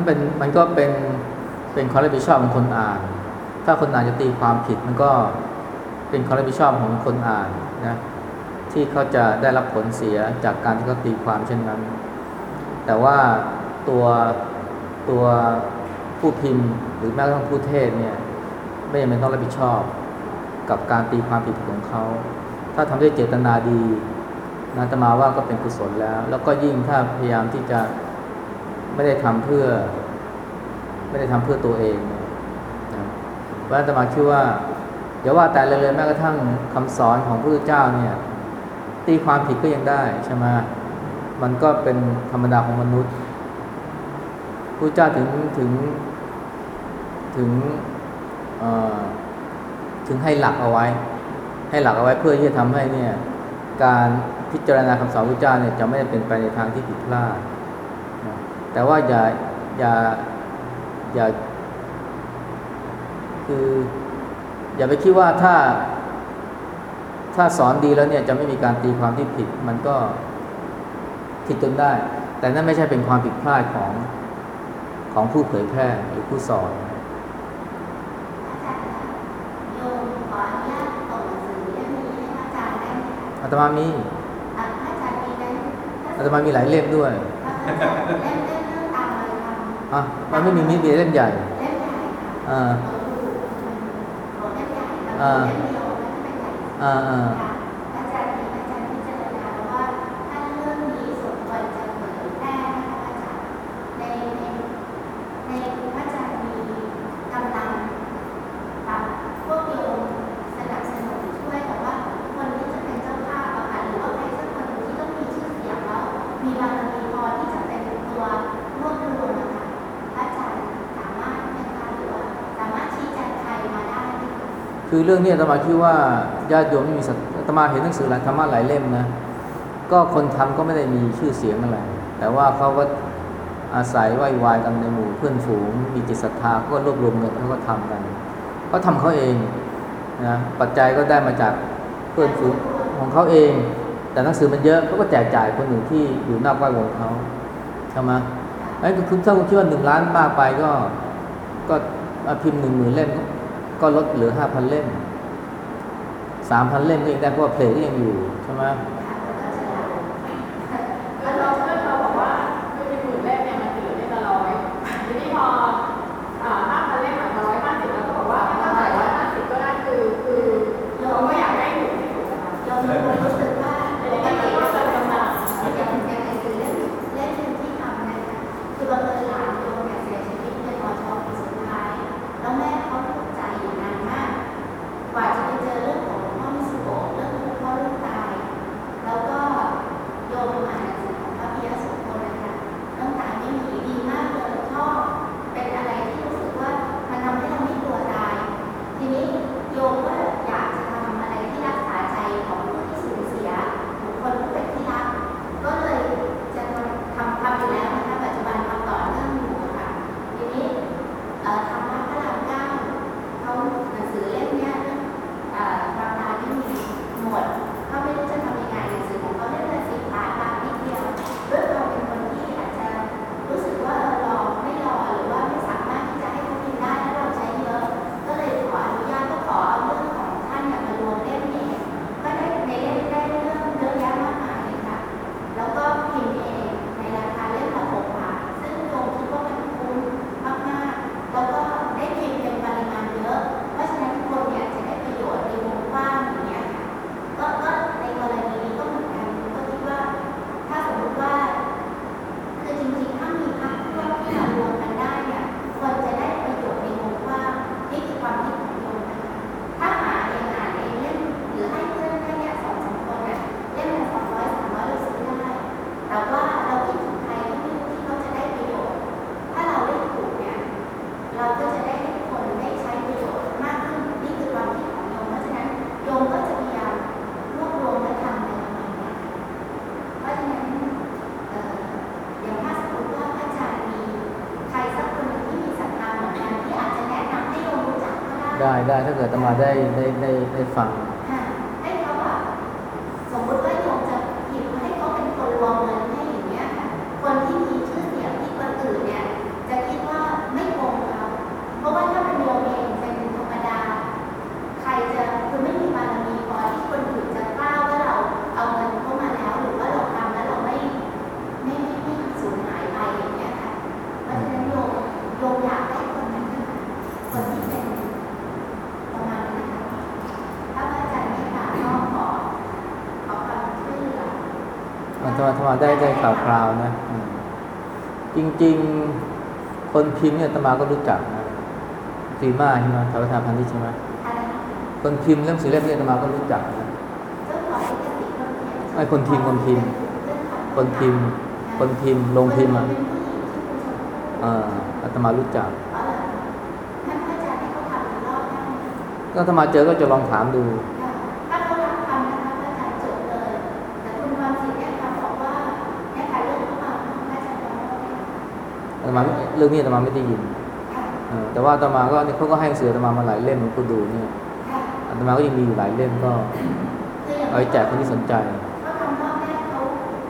นั่นเป็นมันก็เป็นเป็นความรับผิดชอบของคนอ่าน ถ้าคนอ่านจะตีความผิดมันก็เป็นความรับผิดชอบของคนอ่านนะที่เขาจะได้รับผลเสียจากการที่เขาตีความเช่นนั้น แต่ว่าตัวตัวผู้พิมพ์หรือแม้กระทั่งผู้เทศเนี่ยไม่จำเป็นต้องรับผิดชอบกับการตีความผิดของเขา ถ้าทำด้วยเจตนาดีนาตมาว่าก็เป็นกุศลแล้ว แล้วก็ยิ่งถ้าพยายามที่จะ ไม่ได้ทำเพื่อ ไม่ได้ทำเพื่อตัวเองนะพราะฉะนั้นอาตมาคิดว่าอย่าว่าแต่เลยเลยแม้กระทั่งคำสอนของพระพุทธเจ้าเนี่ย ตีความผิดก็ยังได้ใช่ไหมมันก็เป็นธรรมดาของมนุษย์พระพุทธเจ้าถึงถึงถึงเอ่อถึงให้หลักเอาไว้ ให้หลักเอาไว้เพื่อที่จะทำให้เนี่ยการพิจารณาคำสอนพระพุทธเจ้าเนี่ยจะไม่ได้เป็นไปในทางที่ผิดพลาด แต่ว่าอย่าอย่าอย่าคืออย่าไปคิดว่าถ้า ถ้าสอนดีแล้วเนี่ยจะไม่มีการตีความที่ผิด มันก็ผิดจนได้ แต่นั่นไม่ใช่เป็นความผิดพลาดของของผู้เผยแพร่หรือผู้สอนอาจารย์คะโยมขออนุญาตส่งหนังสือเล่มนี้ให้พระอาจารย์ได้ไหมคะอาตมามีอะพระอาจารย์มีได้ไหมอาตมามีหลายเล่มด้วย อยคำอะมันไม่มีมีเล่มใหญ่เล่มใหญ่ค่ะอ่าเราดูมันโหเล่มใหญ่แล้วอ่าเล่มเดียวแล้วก็เป็นใหญ่อ่าอ่าค่ะอาจารย์มีอาจารย์พิจารณาว่าถ้าเรื่องนี้สมควรจะเผยแพร่นะคะอาจารย์ในในในพระอาจารย์มีกำลังแบบพวกโยมสนับสนุนช่วยแต่ว่าคนที่จะเป็นเจ้าภาพอะค่ะหรือว่าใครสักคนหนึ่งที่ต้องมีชื่อเสียงแล้ว มีบารมีพอที่จะเป็นตัวรวบรวมนะคะพระอาจารย์สามารถไหมคะหรือว่าสามารถชี้แจงใครมาได้ไหมคะ คือเรื่องนี้อาตมาคิดว่าญาติโยมไม่มีศรัทอาตมาเห็นหนังสือหลายธรรมะหลายเล่มนะ ก็คนทำก็ไม่ได้มีชื่อเสียงอะไร แต่ว่าเขาก็อาศัยไหว้วายกันในหมู่เพื่อนฝูง มีจิตศรัทธาก็รวบรวมเงินเขาก็ทำกันเขาทำเขาเองนะปัจจัยก็ได้มาจากเพื่อนฝูงของเขาเอง แต่หนังสือมันเยอะเขาก็แจกจ่ายคนอื่นที่อยู่นอกแวดวงเขาใช่ไหมไอ้คุณถ้าคุณคิดว่าหนึ่งล้านมากไปก็ก็พิมพ์หนึ่งหมื่นเล่มก็ ก็ลดเหลือห้าพันเล่มสามพันเล่มก็ยังได้เพราะว่าเพลงก็ยังอยู่ใช่ไหม ได้ ถ้าเกิดตมาได้ได้ได้ได้ฟัง ค่ะให้เขาแบบสมมติว่าโยมจะหยิบให้เขาเป็นคนรวมเงินให้อย่างเงี้ยค่ะคนที่มีชื่อเสียงที่คนอื่นเนี่ย จะคิดว่าไม่โกงเขาเพราะว่าถ้าเป็นโยมเองเป็นธรรมดา ใครจะคือไม่มีบารมีพอที่คนอื่นจะกล้าว่าเราเอาเงินเข้ามาแล้ว หรือว่าเราทำแล้วเราไม่ไม่ไม่ไม่สูญหายไปอย่างเงี้ยค่ะ เพราะฉะนั้นโยมโยมอยากได้คนนั้นนะคะคนที่เป็นประมาณนั้นนะคะถ้าพระอาจารย์ไม่ตาก็ขอขอความช่วยเหลือ มันจะมาทำมาได้ได้ข่าวคราวนะอืมจริง ๆ คน พิมพ์เนี่ยอาตมาก็รู้จักนะสีมาใช่ไหมทาวทาพันธิชใช่ไหมอะไรนะคนพิมพ์เล่มสีเล่มเนี่ยอาตมาก็รู้จักนะเจ้าของลิขสิทธิ์คนเขียนไอ้คนพิมพ์คนพิมพ์เรื่องของคนพิมพ์ คนพิมพ์ลงพิมพ์อะเป็นผู้หญิงที่คุณชมพู่เอ่ออาตมารู้จักอ๋อเหรอท่านพระอาจารย์ให้เขาทำอีกรอบได้ไหมก็อาตมาเจอก็จะลองถามดู ตมาเรื่องนี้อาตมาไม่ได้ยินค่ะเออแต่ว่าอาตมาก็เนี่ยเขาก็ให้หนังสืออาตมามาหลายเล่มหลวงปู่ดูเนี่ยค่ะอาตมาก็ยังมีอยู่หลายเล่มก็คืออย่างเอาไปแจกคนที่สนใจเพราะคำว่าแม่เขา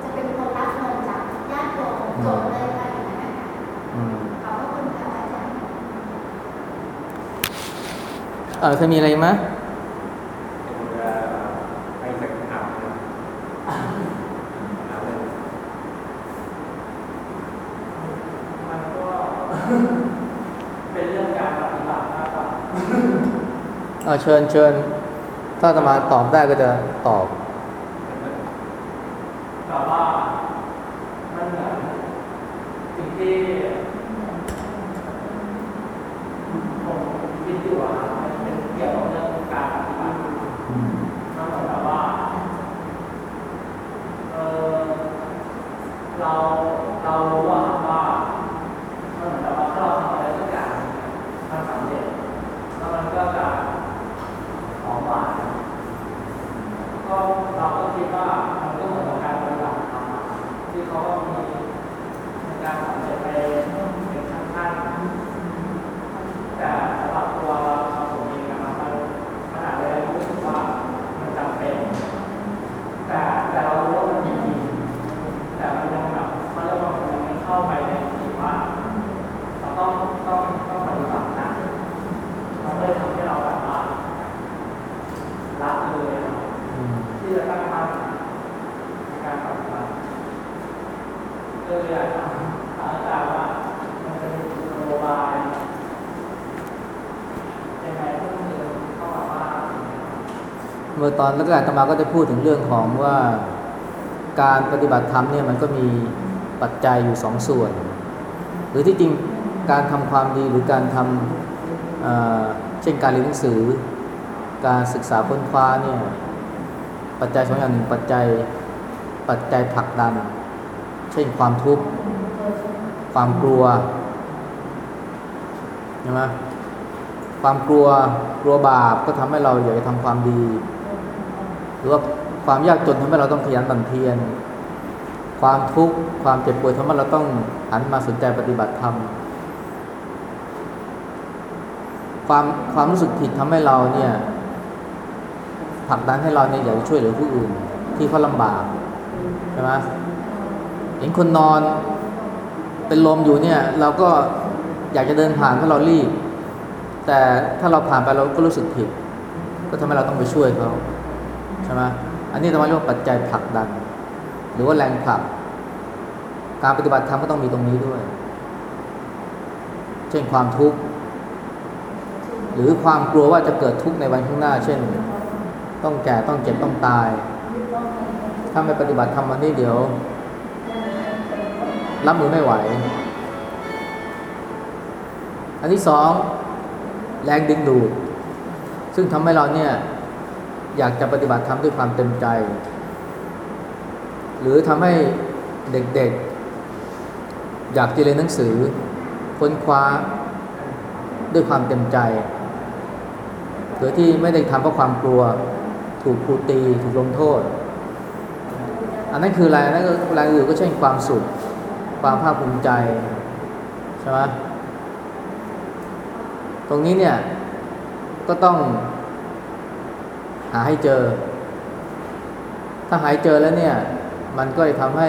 จะเป็นคนรับเงินจากญาติโยมจดเลยค่ะอย่างนั้นนะคะ อืม ขอบพระคุณค่ะอาจารย์ เออเคยมีอะไรไหม ผมจะให้สักถามนะถามเลย มันก็ เป็นเรื่องการปฏิบัติมากกว่า เชิญเชิญถ้าจะมาตอบได้ก็จะตอบ แต่ว่ามันเหมือนสิ่งที่ผมคิดอยู่อะครับมันเป็นเกี่ยวกับเรื่องการปฏิบัติ อืม มันเหมือนแบบว่าเออเราเรารู้อะครับว่ามันเหมือนแบบว่าถ้าเราทำอะไรสักอย่างมันสำเร็จแล้วมันก็จะหอมหวาน ก็เราก็คิดว่ามันก็เหมือนกับการปฏิบัติธรรมอะที่เขาก็มีการสำเร็จไปเป็นขั้นๆแต่สำหรับตัวเราผมเองนะครับมันมันอาจจะรู้สึกว่ามันจำเป็น แต่แต่เรารู้ว่ามันดีแต่มันยังแบบมันเรียกว่ามันยังไม่เข้าไปในสิ่งว่าเราต้องต้องต้องปฏิบัตินะมันเลยทำให้เราแบบว่าละเลยอะ อืม ที่จะตั้งมั่นในการปฏิบัติก็เลยอยากถามอาจารย์ว่ามันจะมีนโยบายยังไงเพิ่มเติมเข้ามาบ้าง เมื่ อตอนแรกๆอาตมาก็จะพูดถึงเรื่องของว่าการปฏิบัติธรรมเนี่ยมันก็มีปัจจัยอยู่สองส่วน หรือที่จริงการทำความดีหรือการทำเอ่อเช่นการเรียนหนังสือ การศึกษาค้นคว้าเนี่ยปัจจัยสองอย่างหนึ่งปัจจัยปัจจัยผลักดัน เช่นความทุกข์ความกลัวใช่ไหมความกลัวกลัวบาปก็ทำให้เราอยากจะทำความดี หรือว่าความยากจนทำให้เราต้องขยันหมั่นเพียรความทุกข์ความเจ็บป่วยทำให้เราต้องหันมาสนใจปฏิบัติธรรมความความรู้สึกผิดทำให้เราเนี่ยผลักดันให้เราเนี่ยอยากจะช่วยเหลือผู้อื่นที่เขาลำบากใช่ไหมเห็นคนนอนเป็นลมอยู่เนี่ย เราก็อยากจะเดินผ่านเพราะเรารีบ แต่ถ้าเราผ่านไปเราก็รู้สึกผิด ก็ทำให้เราต้องไปช่วยเขา ใช่ไหมอันนี้ธรรมะเรียกว่าปัจจัยผลักดัน หรือว่าแรงผลัก การปฏิบัติธรรมก็ต้องมีตรงนี้ด้วย เช่นความทุกข์ หรือความกลัวว่าจะเกิดทุกข์ในวันข้างหน้า เช่น ต้องแก่ต้องเจ็บต้องตาย ถ้าไม่ปฏิบัติธรรมวันนี้เดี๋ยว รับมือไม่ไหว อันที่สองแรงดึงดูด ซึ่งทำให้เราเนี่ย อยากจะปฏิบัติธรรมด้วยความเต็มใจ หรือทำให้เด็กๆ อยากจะเรียนหนังสือ ค้นคว้าด้วยความเต็มใจโดยที่ไม่ได้ทำเพราะความกลัว ถูกครูตี ถูกลงโทษ อันนั้นคืออะไรนนั่นก็แรงอื่นก็เช่นความสุข ความภาคภูมิใจ ใช่ไหมตรงนี้เนี่ยก็ต้อง หาให้เจอ ถ้าหายเจอแล้วเนี่ย มันก็จะทำให้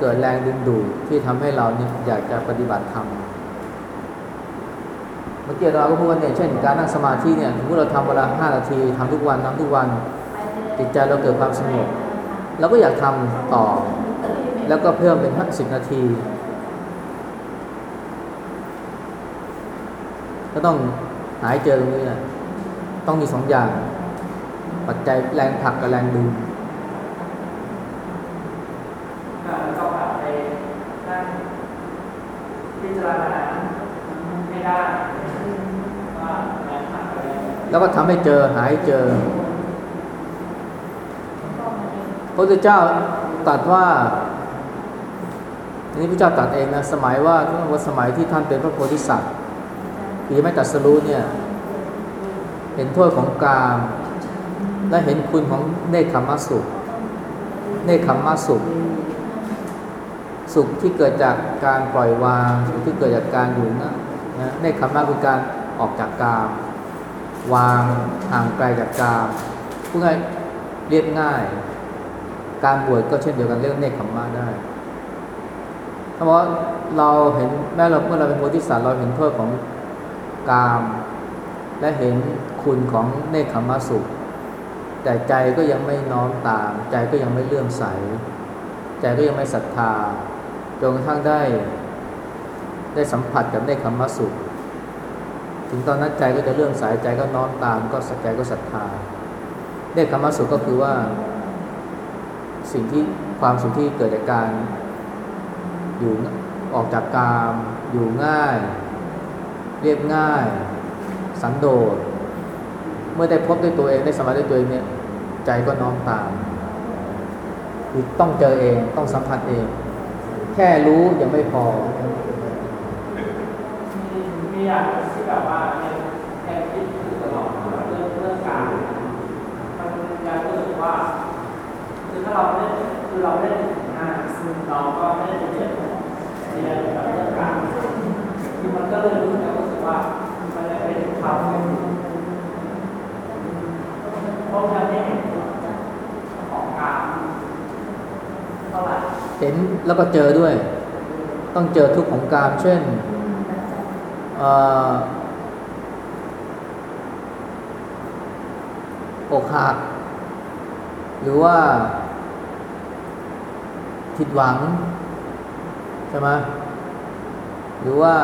เกิดแรงดึงดูดที่ทำให้เราเนี่ยอยากจะปฏิบัติธรรมเมื่อกี้เราก็พูดว่าเนี่ยเช่นการนั่งสมาธิเนี่ยสมมติเราทำเวลาห้านาทีทำทุกวันทำทุกวันจิตใจเราเกิดความสงบเราก็อยากทำต่อ แล้วก็เพิ่มเป็นห้าสิบนาที ก็ต้องหายเจอตรงนี้แหละต้องมีสองอย่าง ปัจจัยแรงผลักกับแรงดึงแล้วก็แบบไปนั่งพิจารณาไม่ได้ว่าแรงผลักอะไรแล้วก็ทำให้เจอหายเจอพระพุทธเจ้าตรัสว่าอันนี้พระเจ้าตรัสเองนะสมัยว่าว่าสมัยที่ท่านเป็นพระโพธิสัตว์คือยังไม่ตรัสรู้เนี่ย เห็นโทษของกาม และเห็นคุณของเนคขมสุข เนคขมสุข สุขที่เกิดจากการปล่อยวางสุขที่เกิดจากการอยู่นะนะเนคขมะคือการออกจากกาม วางห่างไกลจากกามพูดง่ายเรียบง่าย การบวชก็เช่นเดียวกันเรียกเนคขมะได้เพราะว่าเราเห็นแม้เราเมื่อเราเป็นโพธิสัตว์เราเห็นโทษของกาม และเห็นคุณของเนคขมมะสุข แต่ใจก็ยังไม่น้อมตาม ใจก็ยังไม่เลื่อมใส ใจก็ยังไม่ศรัทธาจนกระทั่งได้ ได้สัมผัสกับเนคขมมะสุข ถึงตอนนั้นใจก็จะเลื่อมใสใจก็น้อมตาม ก็ใจก็ศรัทธาเนคขมมะสุขก็คือว่า สิ่งที่ความสุขที่เกิดจากการ อยู่ออกจากกาม อยู่ง่าย เรียบง่าย สันโดษ เมื่อได้พบด้วยตัวเองได้สัมาธิด้วยตัวเองเนี่ยใจก็น้อมตามคือต้องเจอเองต้องสัมผัสเอง แค่รู้ยังไม่พอมีมีอย่างที่แบบว่าเนี่ยแค่คิดอยู่ตลอดเรื่องเรื่องการมันยังรู้สึกว่าคือถ้าเราไม่คือเราไม่ได้ถึงหน้าเราก็ไม่ได้เรียนเรียนแบบเรื่องการคือมันก็เลยรู้สึกรู้สึกว่ามันยังไม่ถึงความ พราะมันไม่เห็นของการเท่าไหร่เห็นแล้วก็เจอด้วย ต้องเจอทุกของกามเช่นอกหัก หรือว่า ผิดหวัง ใช่ไหมหรือว่า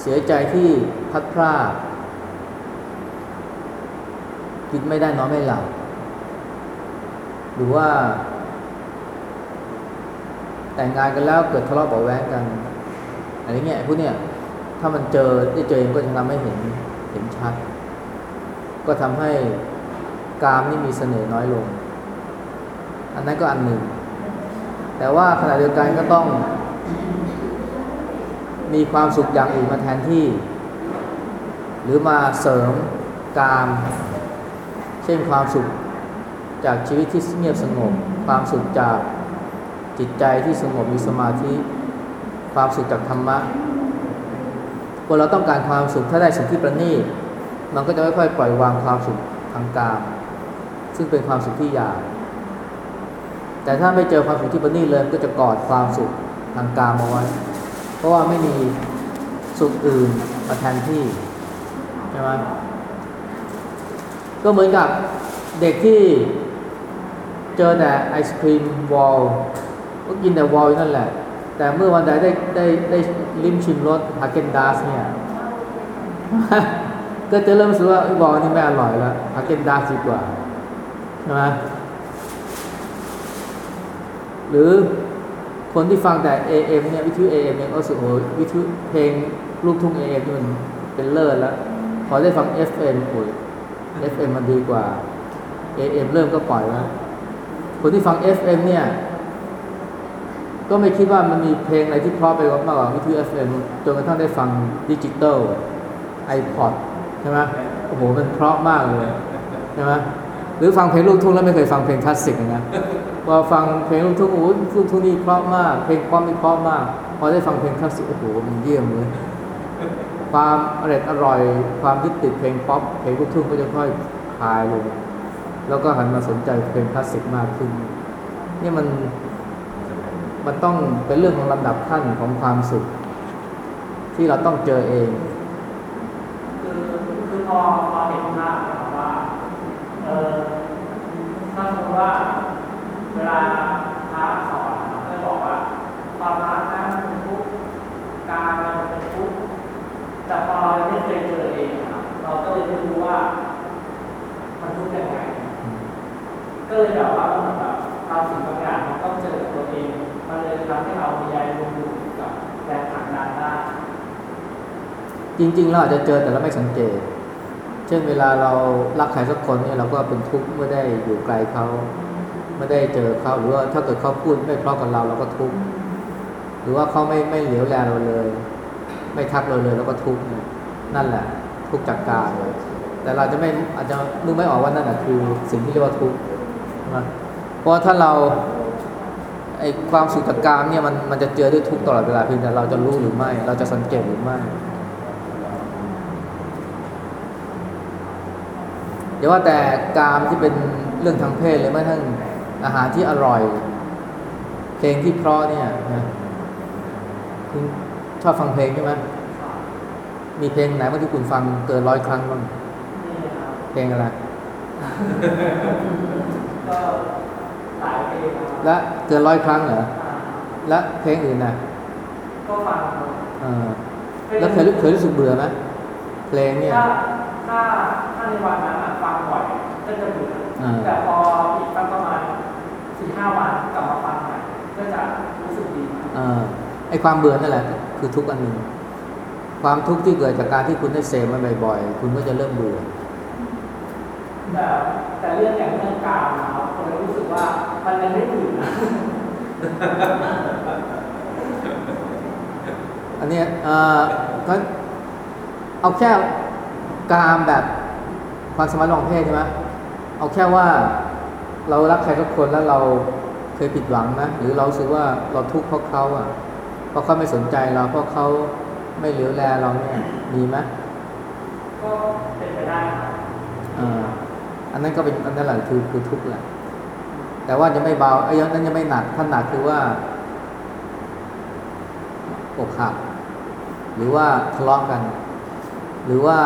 เสียใจที่พัดพลาด กินไม่ได้นอนไม่หลับหรือว่า แต่งงานกันแล้วเกิดทะเลาะเบาะแว้งกันอะไรเงี้ยพวกเนี้ยถ้ามันเจอได้เจอเองก็จะทำให้เห็นเห็นชัด ก็ทำให้กามนี่มีเสน่ห์น้อยลง อันนั้นก็อันหนึ่ง แต่ว่าขณะเดียวกันก็ต้อง มีความสุขอย่างอื่นมาแทนที่ หรือมาเสริมกาม เช่นความสุขจากชีวิตที่เงียบสงบ ความสุขจากจิตใจที่สงบมีสมาธิ ความสุขจากธรรมะคนเราต้องการความสุขถ้าได้สิ่งที่ประณีตมันก็จะค่อยๆปล่อยวางความสุขทางกามซึ่งเป็นความสุขที่ยาบแต่ถ้าไม่เจอความสุขที่ประณีตเลยก็จะกอดความสุขทางกามเอาไว้ เพราะว่าไม่มีสุขอื่นมาแทนที่ใช่ไหม ก็เหมือนกับเด็กที่เจอแต่ไอศครีมวอลก็กินแต่วอลนั่นแหละ แต่เมื่อวันใดได้ได้ได้ลิ้มชิมรสฮาเกนดาสเนี่ยก็จะเริ่มรู้สึกว่าวอลนี่ไม่อร่อยแล้วฮาเกนดาสดีกว่าใช่ไหมหรือคนที่ฟังแต่ AM เนี่ยวิทยุ AM เนี่ยก็รู้สึกโอ้ยวิทยุเพลงลูกทุ่ง AM มันเป็นเลิศแล้ว พอได้ฟัง FM โอ้ย FM มันดีกว่า AM เริ่มก็ปล่อยแล้วคนที่ฟัง FM เนี่ย ก็ไม่คิดว่ามันมีเพลงอะไรที่เพราะไปกว่ามากกว่าวิทยุ FM จนกระทั่งได้ฟังดิจิตอล iPod ใช่ไหมโอ้โหมันเพราะมากเลยใช่ไหมหรือฟังเพลงลูกทุ่งแล้วไม่เคยฟังเพลงคลาสสิกเลยนะพอฟังเพลงลูกทุ่งโอ้ลูกทุ่งนี่เพราะมาก เพลงเพราะไม่เพราะมาก พอได้ฟังเพลงคลาสสิกโอ้โหมันเยี่ยมเลย ความอร่อยอร่อย ความยึดติดเพลงป๊อปเพลงลูกทุ่งก็จะค่อยคลายลง แล้วก็หันมาสนใจเพลงคลาสสิกมากขึ้นนี่มันมันต้องเป็นเรื่องของลำดับขั้นของความสุข ที่เราต้องเจอเอง คือคือพอพอเห็นภาพนะครับว่าเออถ้าสมมติว่าเวลาพระสอนก็จะบอกว่าความรักนั้นเป็นทุกข์การมันเป็นทุกข์ แต่พอเราไม่เคยเจอเองครับเราก็เลยไม่รู้ว่า มันทุกข์ยังไง ก็เลยแบบว่ามือนแบบเราสิ่งบางอย่างมันต้องเจอตัวเอง มันเลยทำให้เรามีแรงดึงดูดกับแรงผลักดันได้จริงๆเราอาจจะเจอแต่เราไม่สังเกต เช่นเวลาเรารักใครสักคนเนี่ยเราก็เป็นทุกข์เมื่อได้อยู่ไกลเขาไม่ได้เจอเขาหรือว่าถ้าเกิดเขาพูดไม่เพราะกับเราเราก็ทุกข์หรือว่าเขาไม่ไม่เหลียวแลเราเลย ไม่ทักเราเลยเราก็ทุกข์นั่นแหละ ทุกข์จากกายเลยแต่เราจะไม่อาจจะนึกไม่ออกว่านั่นแหะคือสิ่งที่เรียกว่าทุกข์นะเพราะถ้าเราไอความสุขจากกามเนี่ยมันมันจะเจอด้วยทุกข์ตลอดเวลาเพียงแต่เราจะรู้หรือไม่ เราจะสังเกตหรือไม่เดี๋ยวว่าแต่กามที่เป็นเรื่องทางเพศเลยแม้กระทั่งอาหารที่อร่อยเพลงที่เพราะเนี่ยนะ ชอบฟังเพลงใช่ไหมมีเพลงไหนบ้างที่คุณฟังเกินร้อยครั้งบ้างนี่นะครับเพลงอะไรก็หลายเพลงนะครับและเกินร้อยครั้งเหรออ่าและเพลงอื่นนะก็ฟังเออแล้วเคยรู้เคยรู้สึกเบื่อไหมเพลงเนี่ยถ้าถ้าถ้าในวันนั้นอะฟังบ่อยก็จะเบื่ออาแต่พออีกสักประมาณสี่ห้าวันกลับมาฟังใหม่ก็จะรู้สึกดีเออไอความเบื่อนั่นแหละ คือทุกข์อันหนึ่ง ความทุกข์ที่เกิดจากการที่คุณได้เสพมันบ่อยๆ คุณก็จะเริ่มเบื่อแต่แต่เรื่องอย่างเรื่องการนะครับผมรู้สึกว่ามันยังไม่ถึงนะอันเนี้ยเอ่อก็เอาแค่กามแบบความสามารถลองเพศใช่ไหมเอาแค่ว่าเรารักใครสักคนแล้วเราเคยผิดหวังนะหรือเรารู้สึกว่าเราทุกข์เพราะเขาอะ เพราะเขาไม่สนใจเราเพราะเขาไม่เหลียวแลเราเนี่ยมีไหมก็เป็นไปได้ครับอ่าอันนั้นก็เป็นอันนั้นแหละคือคือทุกข์แหละแต่ว่ายังไม่เบาไอ้ยังนั้นยังไม่หนักท่านหนักคือว่าอกหักหรือว่าทะเลาะกัน หรือว่า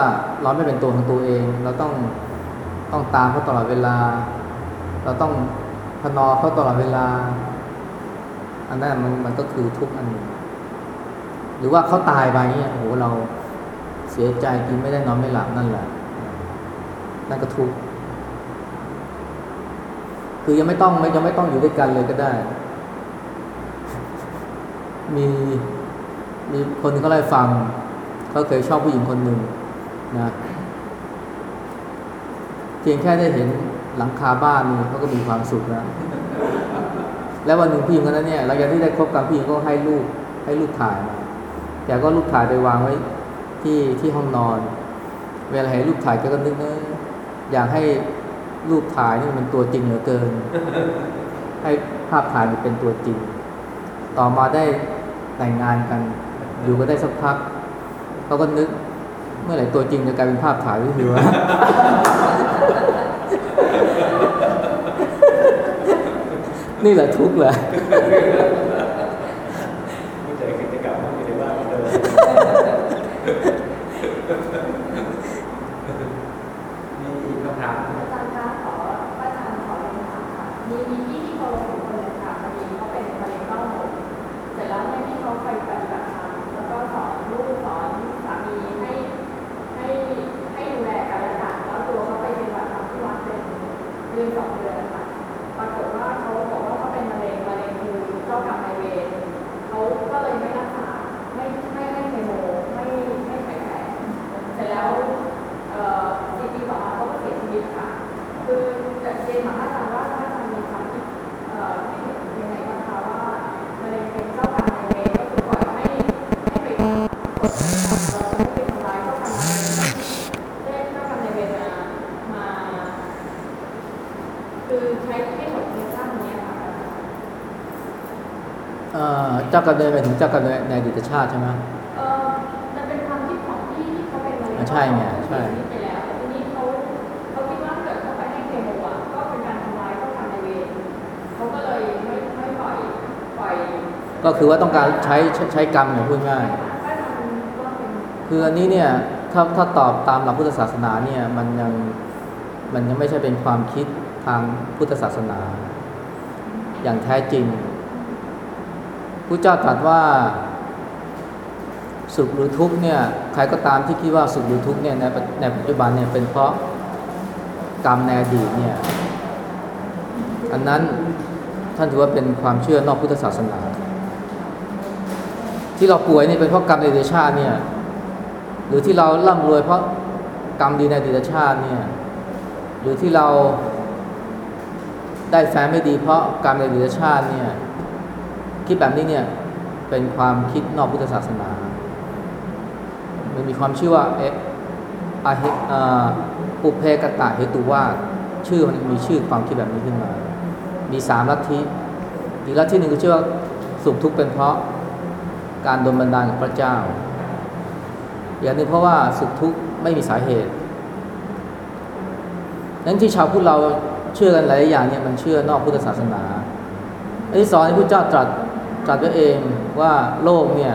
เราไม่เป็นตัวของตัวเอง เราต้องต้องตามเขาตลอดเวลา เราต้องพนอเขาตลอดเวลา อันนั้นมันมันก็คือทุกข์อันหนึ่งหรือว่าเขาตายไปเนี่ยโอ้โหเราเสียใจกินไม่ได้นอนไม่หลับนั่นแหละ นั่นก็ทุกข์คือยังไม่ต้องไม่ยังไม่ต้องอยู่ด้วยกันเลยก็ได้ มีมีคนเขาเล่าฟังเขาเคยชอบผู้หญิงคนหนึ่งนะเพียงแค่ได้เห็นหลังคาบ้านนี่เขาก็มีความสุขแล้ว แล้ววันหนึ่งผู้หญิงคนนั้นเนี่ยหลังจากที่ได้คบกันผู้หญิงก็ให้ลูกให้ลูกถ่ายมาแกก็ลูกถ่ายไปวางไว้ที่ที่ห้องนอน เวลาเห็นรูปถ่ายแกก็นึกนะอยากให้รูปถ่ายนี่มันตัวจริงเหลือเกิน ให้ภาพถ่ายมันเป็นตัวจริง ต่อมาได้แต่งงานกัน อยู่ก็ได้สักพักเขาก็นึก เมื่อไหร่ตัวจริงจะกลายเป็นภาพถ่ายวิดีโอนี่แหละ ทุกข์แหละ ไม่เจอกิจกรรมไม่ได้ว่าเดิมมีอีกคำถาม อาจารย์คะขออาจารย์ขอเรียนถามค่ะ มีมีพี่ที่เขาลงคนหนึ่งค่ะพอดีเขาเป็นมะเร็งเต้านมเสร็จแล้วเนี่ยที่เขาไปปฏิบัติธรรมแล้วก็สอนลูกสอนสามีให้ให้ให้ดูแลกันและกันแล้วตัวเขาไปปฏิบัติธรรมที่วัดเป็นเดือนสองเดือนนะคะปรากฏว่าเขาบอกว่าเขาเป็นมะเร็งมะเร็งคือเจ้ากรรมนายเวรเขาก็เลยไม่รักษาไม่ไม่ให้เคโมไม่ไม่ใส่แผลเสร็จแล้ว เอ่อสี่ปีต่อมาเขาก็เสียชีวิตค่ะ คือจะเรียนถามอาจารย์ว่าอาจารย์มีความคิดเอ่อคิดเห็นยังไงบ้างคะว่ามะเร็งเป็นเจ้ากรรมนายเวรก็คือปล่อยให้ให้ไปกดเราจะไม่ไปทำร้ายเจ้ากรรมนายเวรเรียกเจ้ากรรมนายเวรมามา คือใช้ให้หมดในสร้างนี้ค่ะ เอ่อเจ้ากรรมนายเวรถึงเจ้ากรรมนายในอดีตชาติใช่ไหมเออมันเป็นความคิดของที่ใช่ไงใช่ไปแล้วแต่ทีนี้เขาเขาคิดว่าเกิดเขาไปให้เคโมอะก็เป็นการทำร้ายเขาทำในเวรเขาก็เลยไม่ไม่ปล่อยปล่อยก็คือว่าต้องการใช้ใช้ใช้กรรมอย่างพูดง่ายถ้าทำว่าเป็นคืออันนี้เนี่ยถ้าถ้าตอบตามหลักพุทธศาสนาเนี่ยมันยังมันยังไม่ใช่เป็นความคิดทางพุทธศาสนา อย่างแท้จริง พระเจ้าตรัสว่า สุขหรือทุกข์เนี่ยใครก็ตามที่คิดว่าสุขหรือทุกข์เนี่ยในในปัจจุบันเนี่ยเป็นเพราะกรรมในอดีตเนี่ยอันนั้นท่านถือว่าเป็นความเชื่อนอกพุทธศาสนา ที่เราป่วยนี่เป็นเพราะกรรมในอดีตชาติเนี่ยหรือที่เราร่ำรวยเพราะกรรมดีในอดีตชาติเนี่ยหรือที่เราได้แฟนไม่ดีเพราะกรรมในอดีตชาติเนี่ย คิดแบบนี้เนี่ยเป็นความคิดนอกพุทธศาสนามันมีความเชื่อว่าเอะอาหตุอ่าปุเพกตะเหตุว่าชื่อมันมีชื่อความคิดแบบนี้ขึ้นมา มีสามลัทธิอีกลัทธิหนึ่งคือเชื่อว่าสุขทุกข์เป็นเพราะการโดนบันดาลของพระเจ้า อย่างหนึงเพราะว่าสุขทุกข์ไม่มีสาเหตุนั้นที่ชาวพุทธเราเชื่อกันหลายอย่างเนี่ยมันเชื่อนอกพุทธศาสนาอันที่สองที่พระเจ้าตรัส ตรัสไว้เองว่าโลกเนี่ย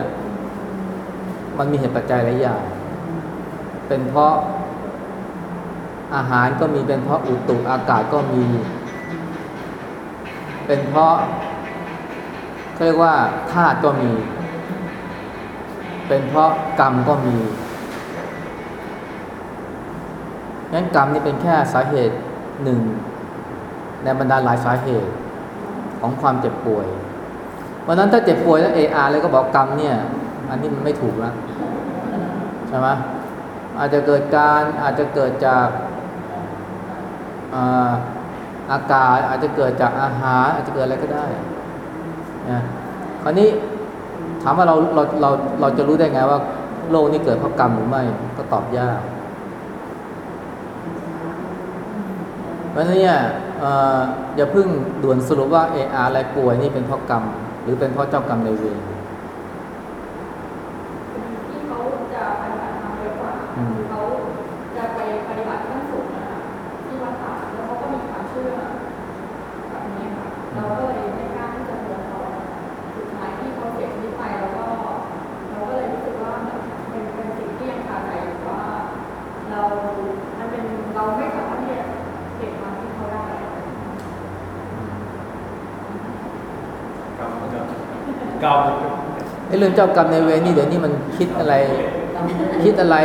มันมีเหตุปัจจัยหลายอย่าง เป็นเพราะอาหารก็มีเป็นเพราะอุตุอากาศก็มี เป็นเพราะเขาเรียกว่าธาตุก็มี เป็นเพราะกรรมก็มีงั้นกรรมนี่เป็นแค่สาเหตุหนึ่งในบรรดาหลายสาเหตุของความเจ็บป่วย เพราะฉะนั้นถ้าเจ็บป่วยแล้วเออาเลยก็บอกกรรมเนี่ย อันนี้มันไม่ถูกแล้วใช่ไหมอาจจะเกิดการอาจจะเกิดจากอากาศอาจจะเกิดจากอาหารอาจจะเกิดอะไรก็ได้นะคราวนี้ถามว่าเราเราเราเราจะรู้ได้ไงว่าโลกนี้เกิดเพราะกรรมหรือไม่ก็ตอบยากเพราะฉะนั้นเนี่ยเอ่ออย่าเพิ่งด่วนสรุปว่าเออาอะไรป่วยนี่เป็นเพราะกรรม หรือเป็นเพราะเจ้ากรรมในายเวร ที่เขาจะปฏิบัติธรรมเยอะกว่า อืม เขาจะไปปฏิบัติขั้นสูงนะคะที่วัดป่าแล้วเขาก็มีความเชื่อแบบนี้ค่ะเราก็เลยไม่กล้าที่จะโดนเขาสุดท้ายที่เขาเสียชีวิตไปแล้วก็ เราก็เลยรู้สึกว่ามันเป็นเป็นสิ่งที่ยังคาใจอยู่ว่า เรา มันเป็นเราไม่สามารถที่จะเก็บความที่เขาได้ กรรมกรรมกรรม ไอ้ เรื่องเจ้ากรรมในเวรนี่เดี๋ยวนี้มันคิดอะไร คิดอะไร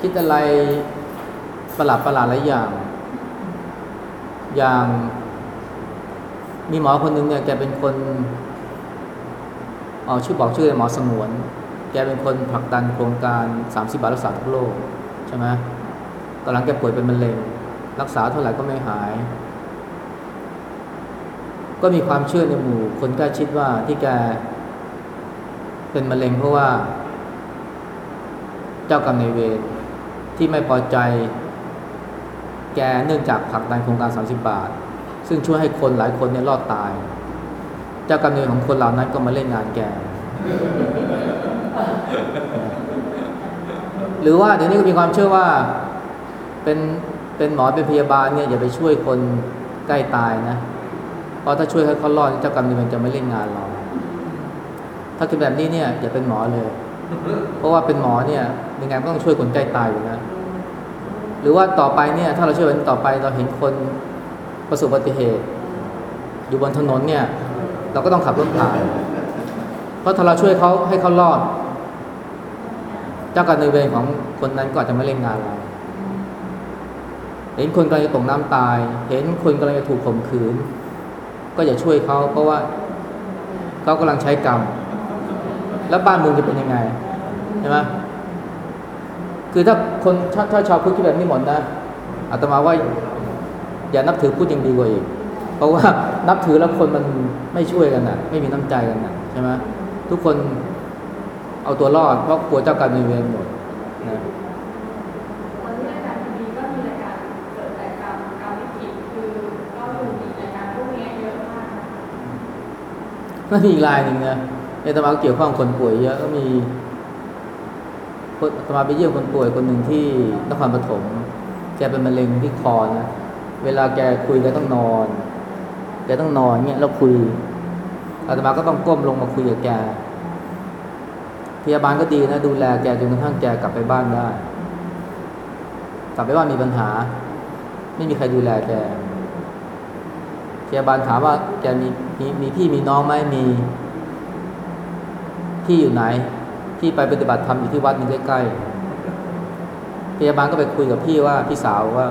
คิดอะไรประหลาดประหลาดหลายอย่าง อย่างมีหมอคนหนึ่งเนี่ยแกเป็นคนเอาชื่อบอกชื่อเลยหมอสงวน แกเป็นคนผลักดันโครงการ 30 บาทรักษาทุกโรคใช่ไหมตอนหลังแกป่วยเป็นมะเร็ง รักษาเท่าไหร่ก็ไม่หาย ก็มีความเชื่อในหมู่คนใกล้ชิดว่าที่แก เป็นมะเร็งเพราะว่า เจ้ากรรมนายเวรที่ไม่พอใจแกเนื่องจากผักดันโครงการ 30 บาท ซึ่งช่วยให้คนหลายคนเนี่ยรอดตาย เจ้ากรรมนายเวรของคนเหล่านั้นก็มาเล่นงานแก หรือว่าเดี๋ยวนี้ก็มีความเชื่อว่าเป็นเป็นหมอเป็นพยาบาลเนี่ยอย่าไปช่วยคนใกล้ตายนะ เพราะถ้าช่วยให้เขารอดเจ้ากรรมนายเวรจะไม่เล่นงานเรา ถ้าคิดแบบนี้เนี่ยอย่าเป็นหมอเลย เพราะว่าเป็นหมอเนี่ยยังไงก็ต้องช่วยคนใกล้ตายอยู่นะหรือว่าต่อไปเนี่ยถ้าเราช่วยคนต่อไปเราเห็นคนประสบอุบัติเหตุ อยู่บนถนนเนี่ยเราก็ต้องขับรถผ่านเพราะถ้าเราช่วยเขาให้เขารอด เจ้ากรรมนเวรของคนนั้นก็อาจจะไม่เล่นงานเราเห็นคนกำลังจะตกน้ำตาย เห็นคนกำลังจะถูกข่มขืน ก็อย่าช่วยเขาเพราะว่าเขากำลังใช้กรรม แล้วบ้านเมืองจะเป็นยังไงใช่ไหมคือถ้าคนถ้าถ้าชาวพุทธคิดแบบนี้หมดนะอาตมาว่าอย่านับถือพุทธยังดีกว่าอีก เพราะว่านับถือแล้วคนมันไม่ช่วยกันนะไม่มีน้ำใจกันนะใช่ไหมทุกคนเอาตัวรอดเพราะกลัวเจ้ากรรมนายเวรหมดนะวันที่รายการทีวีก็มีรายการเกิดแต่กรรมกรรมวิกฤตคือก็มีรายการพวกนี้เยอะมากนะคะแล้วมีอีกรายหนึ่งนะ ในตมาก็เกี่ยวข้องคนป่วยเยอะก็มีคนอาตมาไปเยี่ยมคนป่วยคนหนึ่งที่นครปฐมแกเป็นมะเร็งที่คอนะเวลาแกคุยแกต้องนอนแกต้องนอนเงี้ยแล้วคุยอาตมาก็ต้องก้มลงมาคุยกับแกพยาบาลก็ดีนะดูแลแกจนกระทั่งแกกลับไปบ้านได้กลับไปบ้านมีปัญหา ไม่มีใครดูแลแกพยาบาลถามว่าแกมีมีมีพี่มีน้องไหมมี พี่อยู่ไหนพี่ไปปฏิบัติธรรมอยู่ที่วัดนึงใกล้ๆพยาบาลก็ไปคุยกับพี่ว่าพี่สาวว่า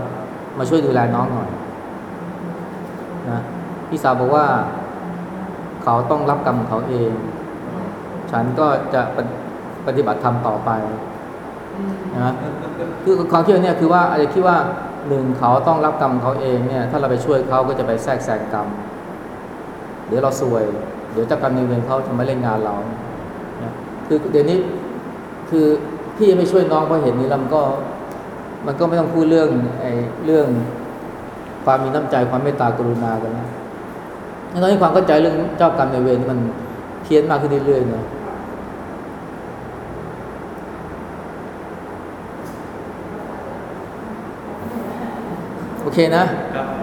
มาช่วยดูแลน้องหน่อยนะพี่สาวบอกว่า เขาต้องรับกรรมของเขาเอง ฉันก็จะปฏิปฏิบัติธรรมต่อไปนะคือความคิดเนี่ยคือว่าอาจจะคิดว่าหนึ่งเขาต้องรับกรรมของเขาเองเนี่ย ถ้าเราไปช่วยเขาก็จะไปแทรกแซงกรรมเดี๋ยวเราซวย เดี๋ยวเจ้ากรรมนายเวรเขาทำมาเล่นงานเรา คือเดี๋ยวนี้คือพี่ไม่ช่วยน้องเพราะเห็นนี้แล้วมันก็ มันก็ไม่ต้องพูดเรื่องไอ้เรื่องความมีน้ำใจความเมตตากรุณากันนะแล้วตอนนี้ความเข้าใจเรื่องเจ้ากรรมนายเวรนี่มันเพี้ยนมากขึ้นเรื่อยๆนะโอเคนะครับ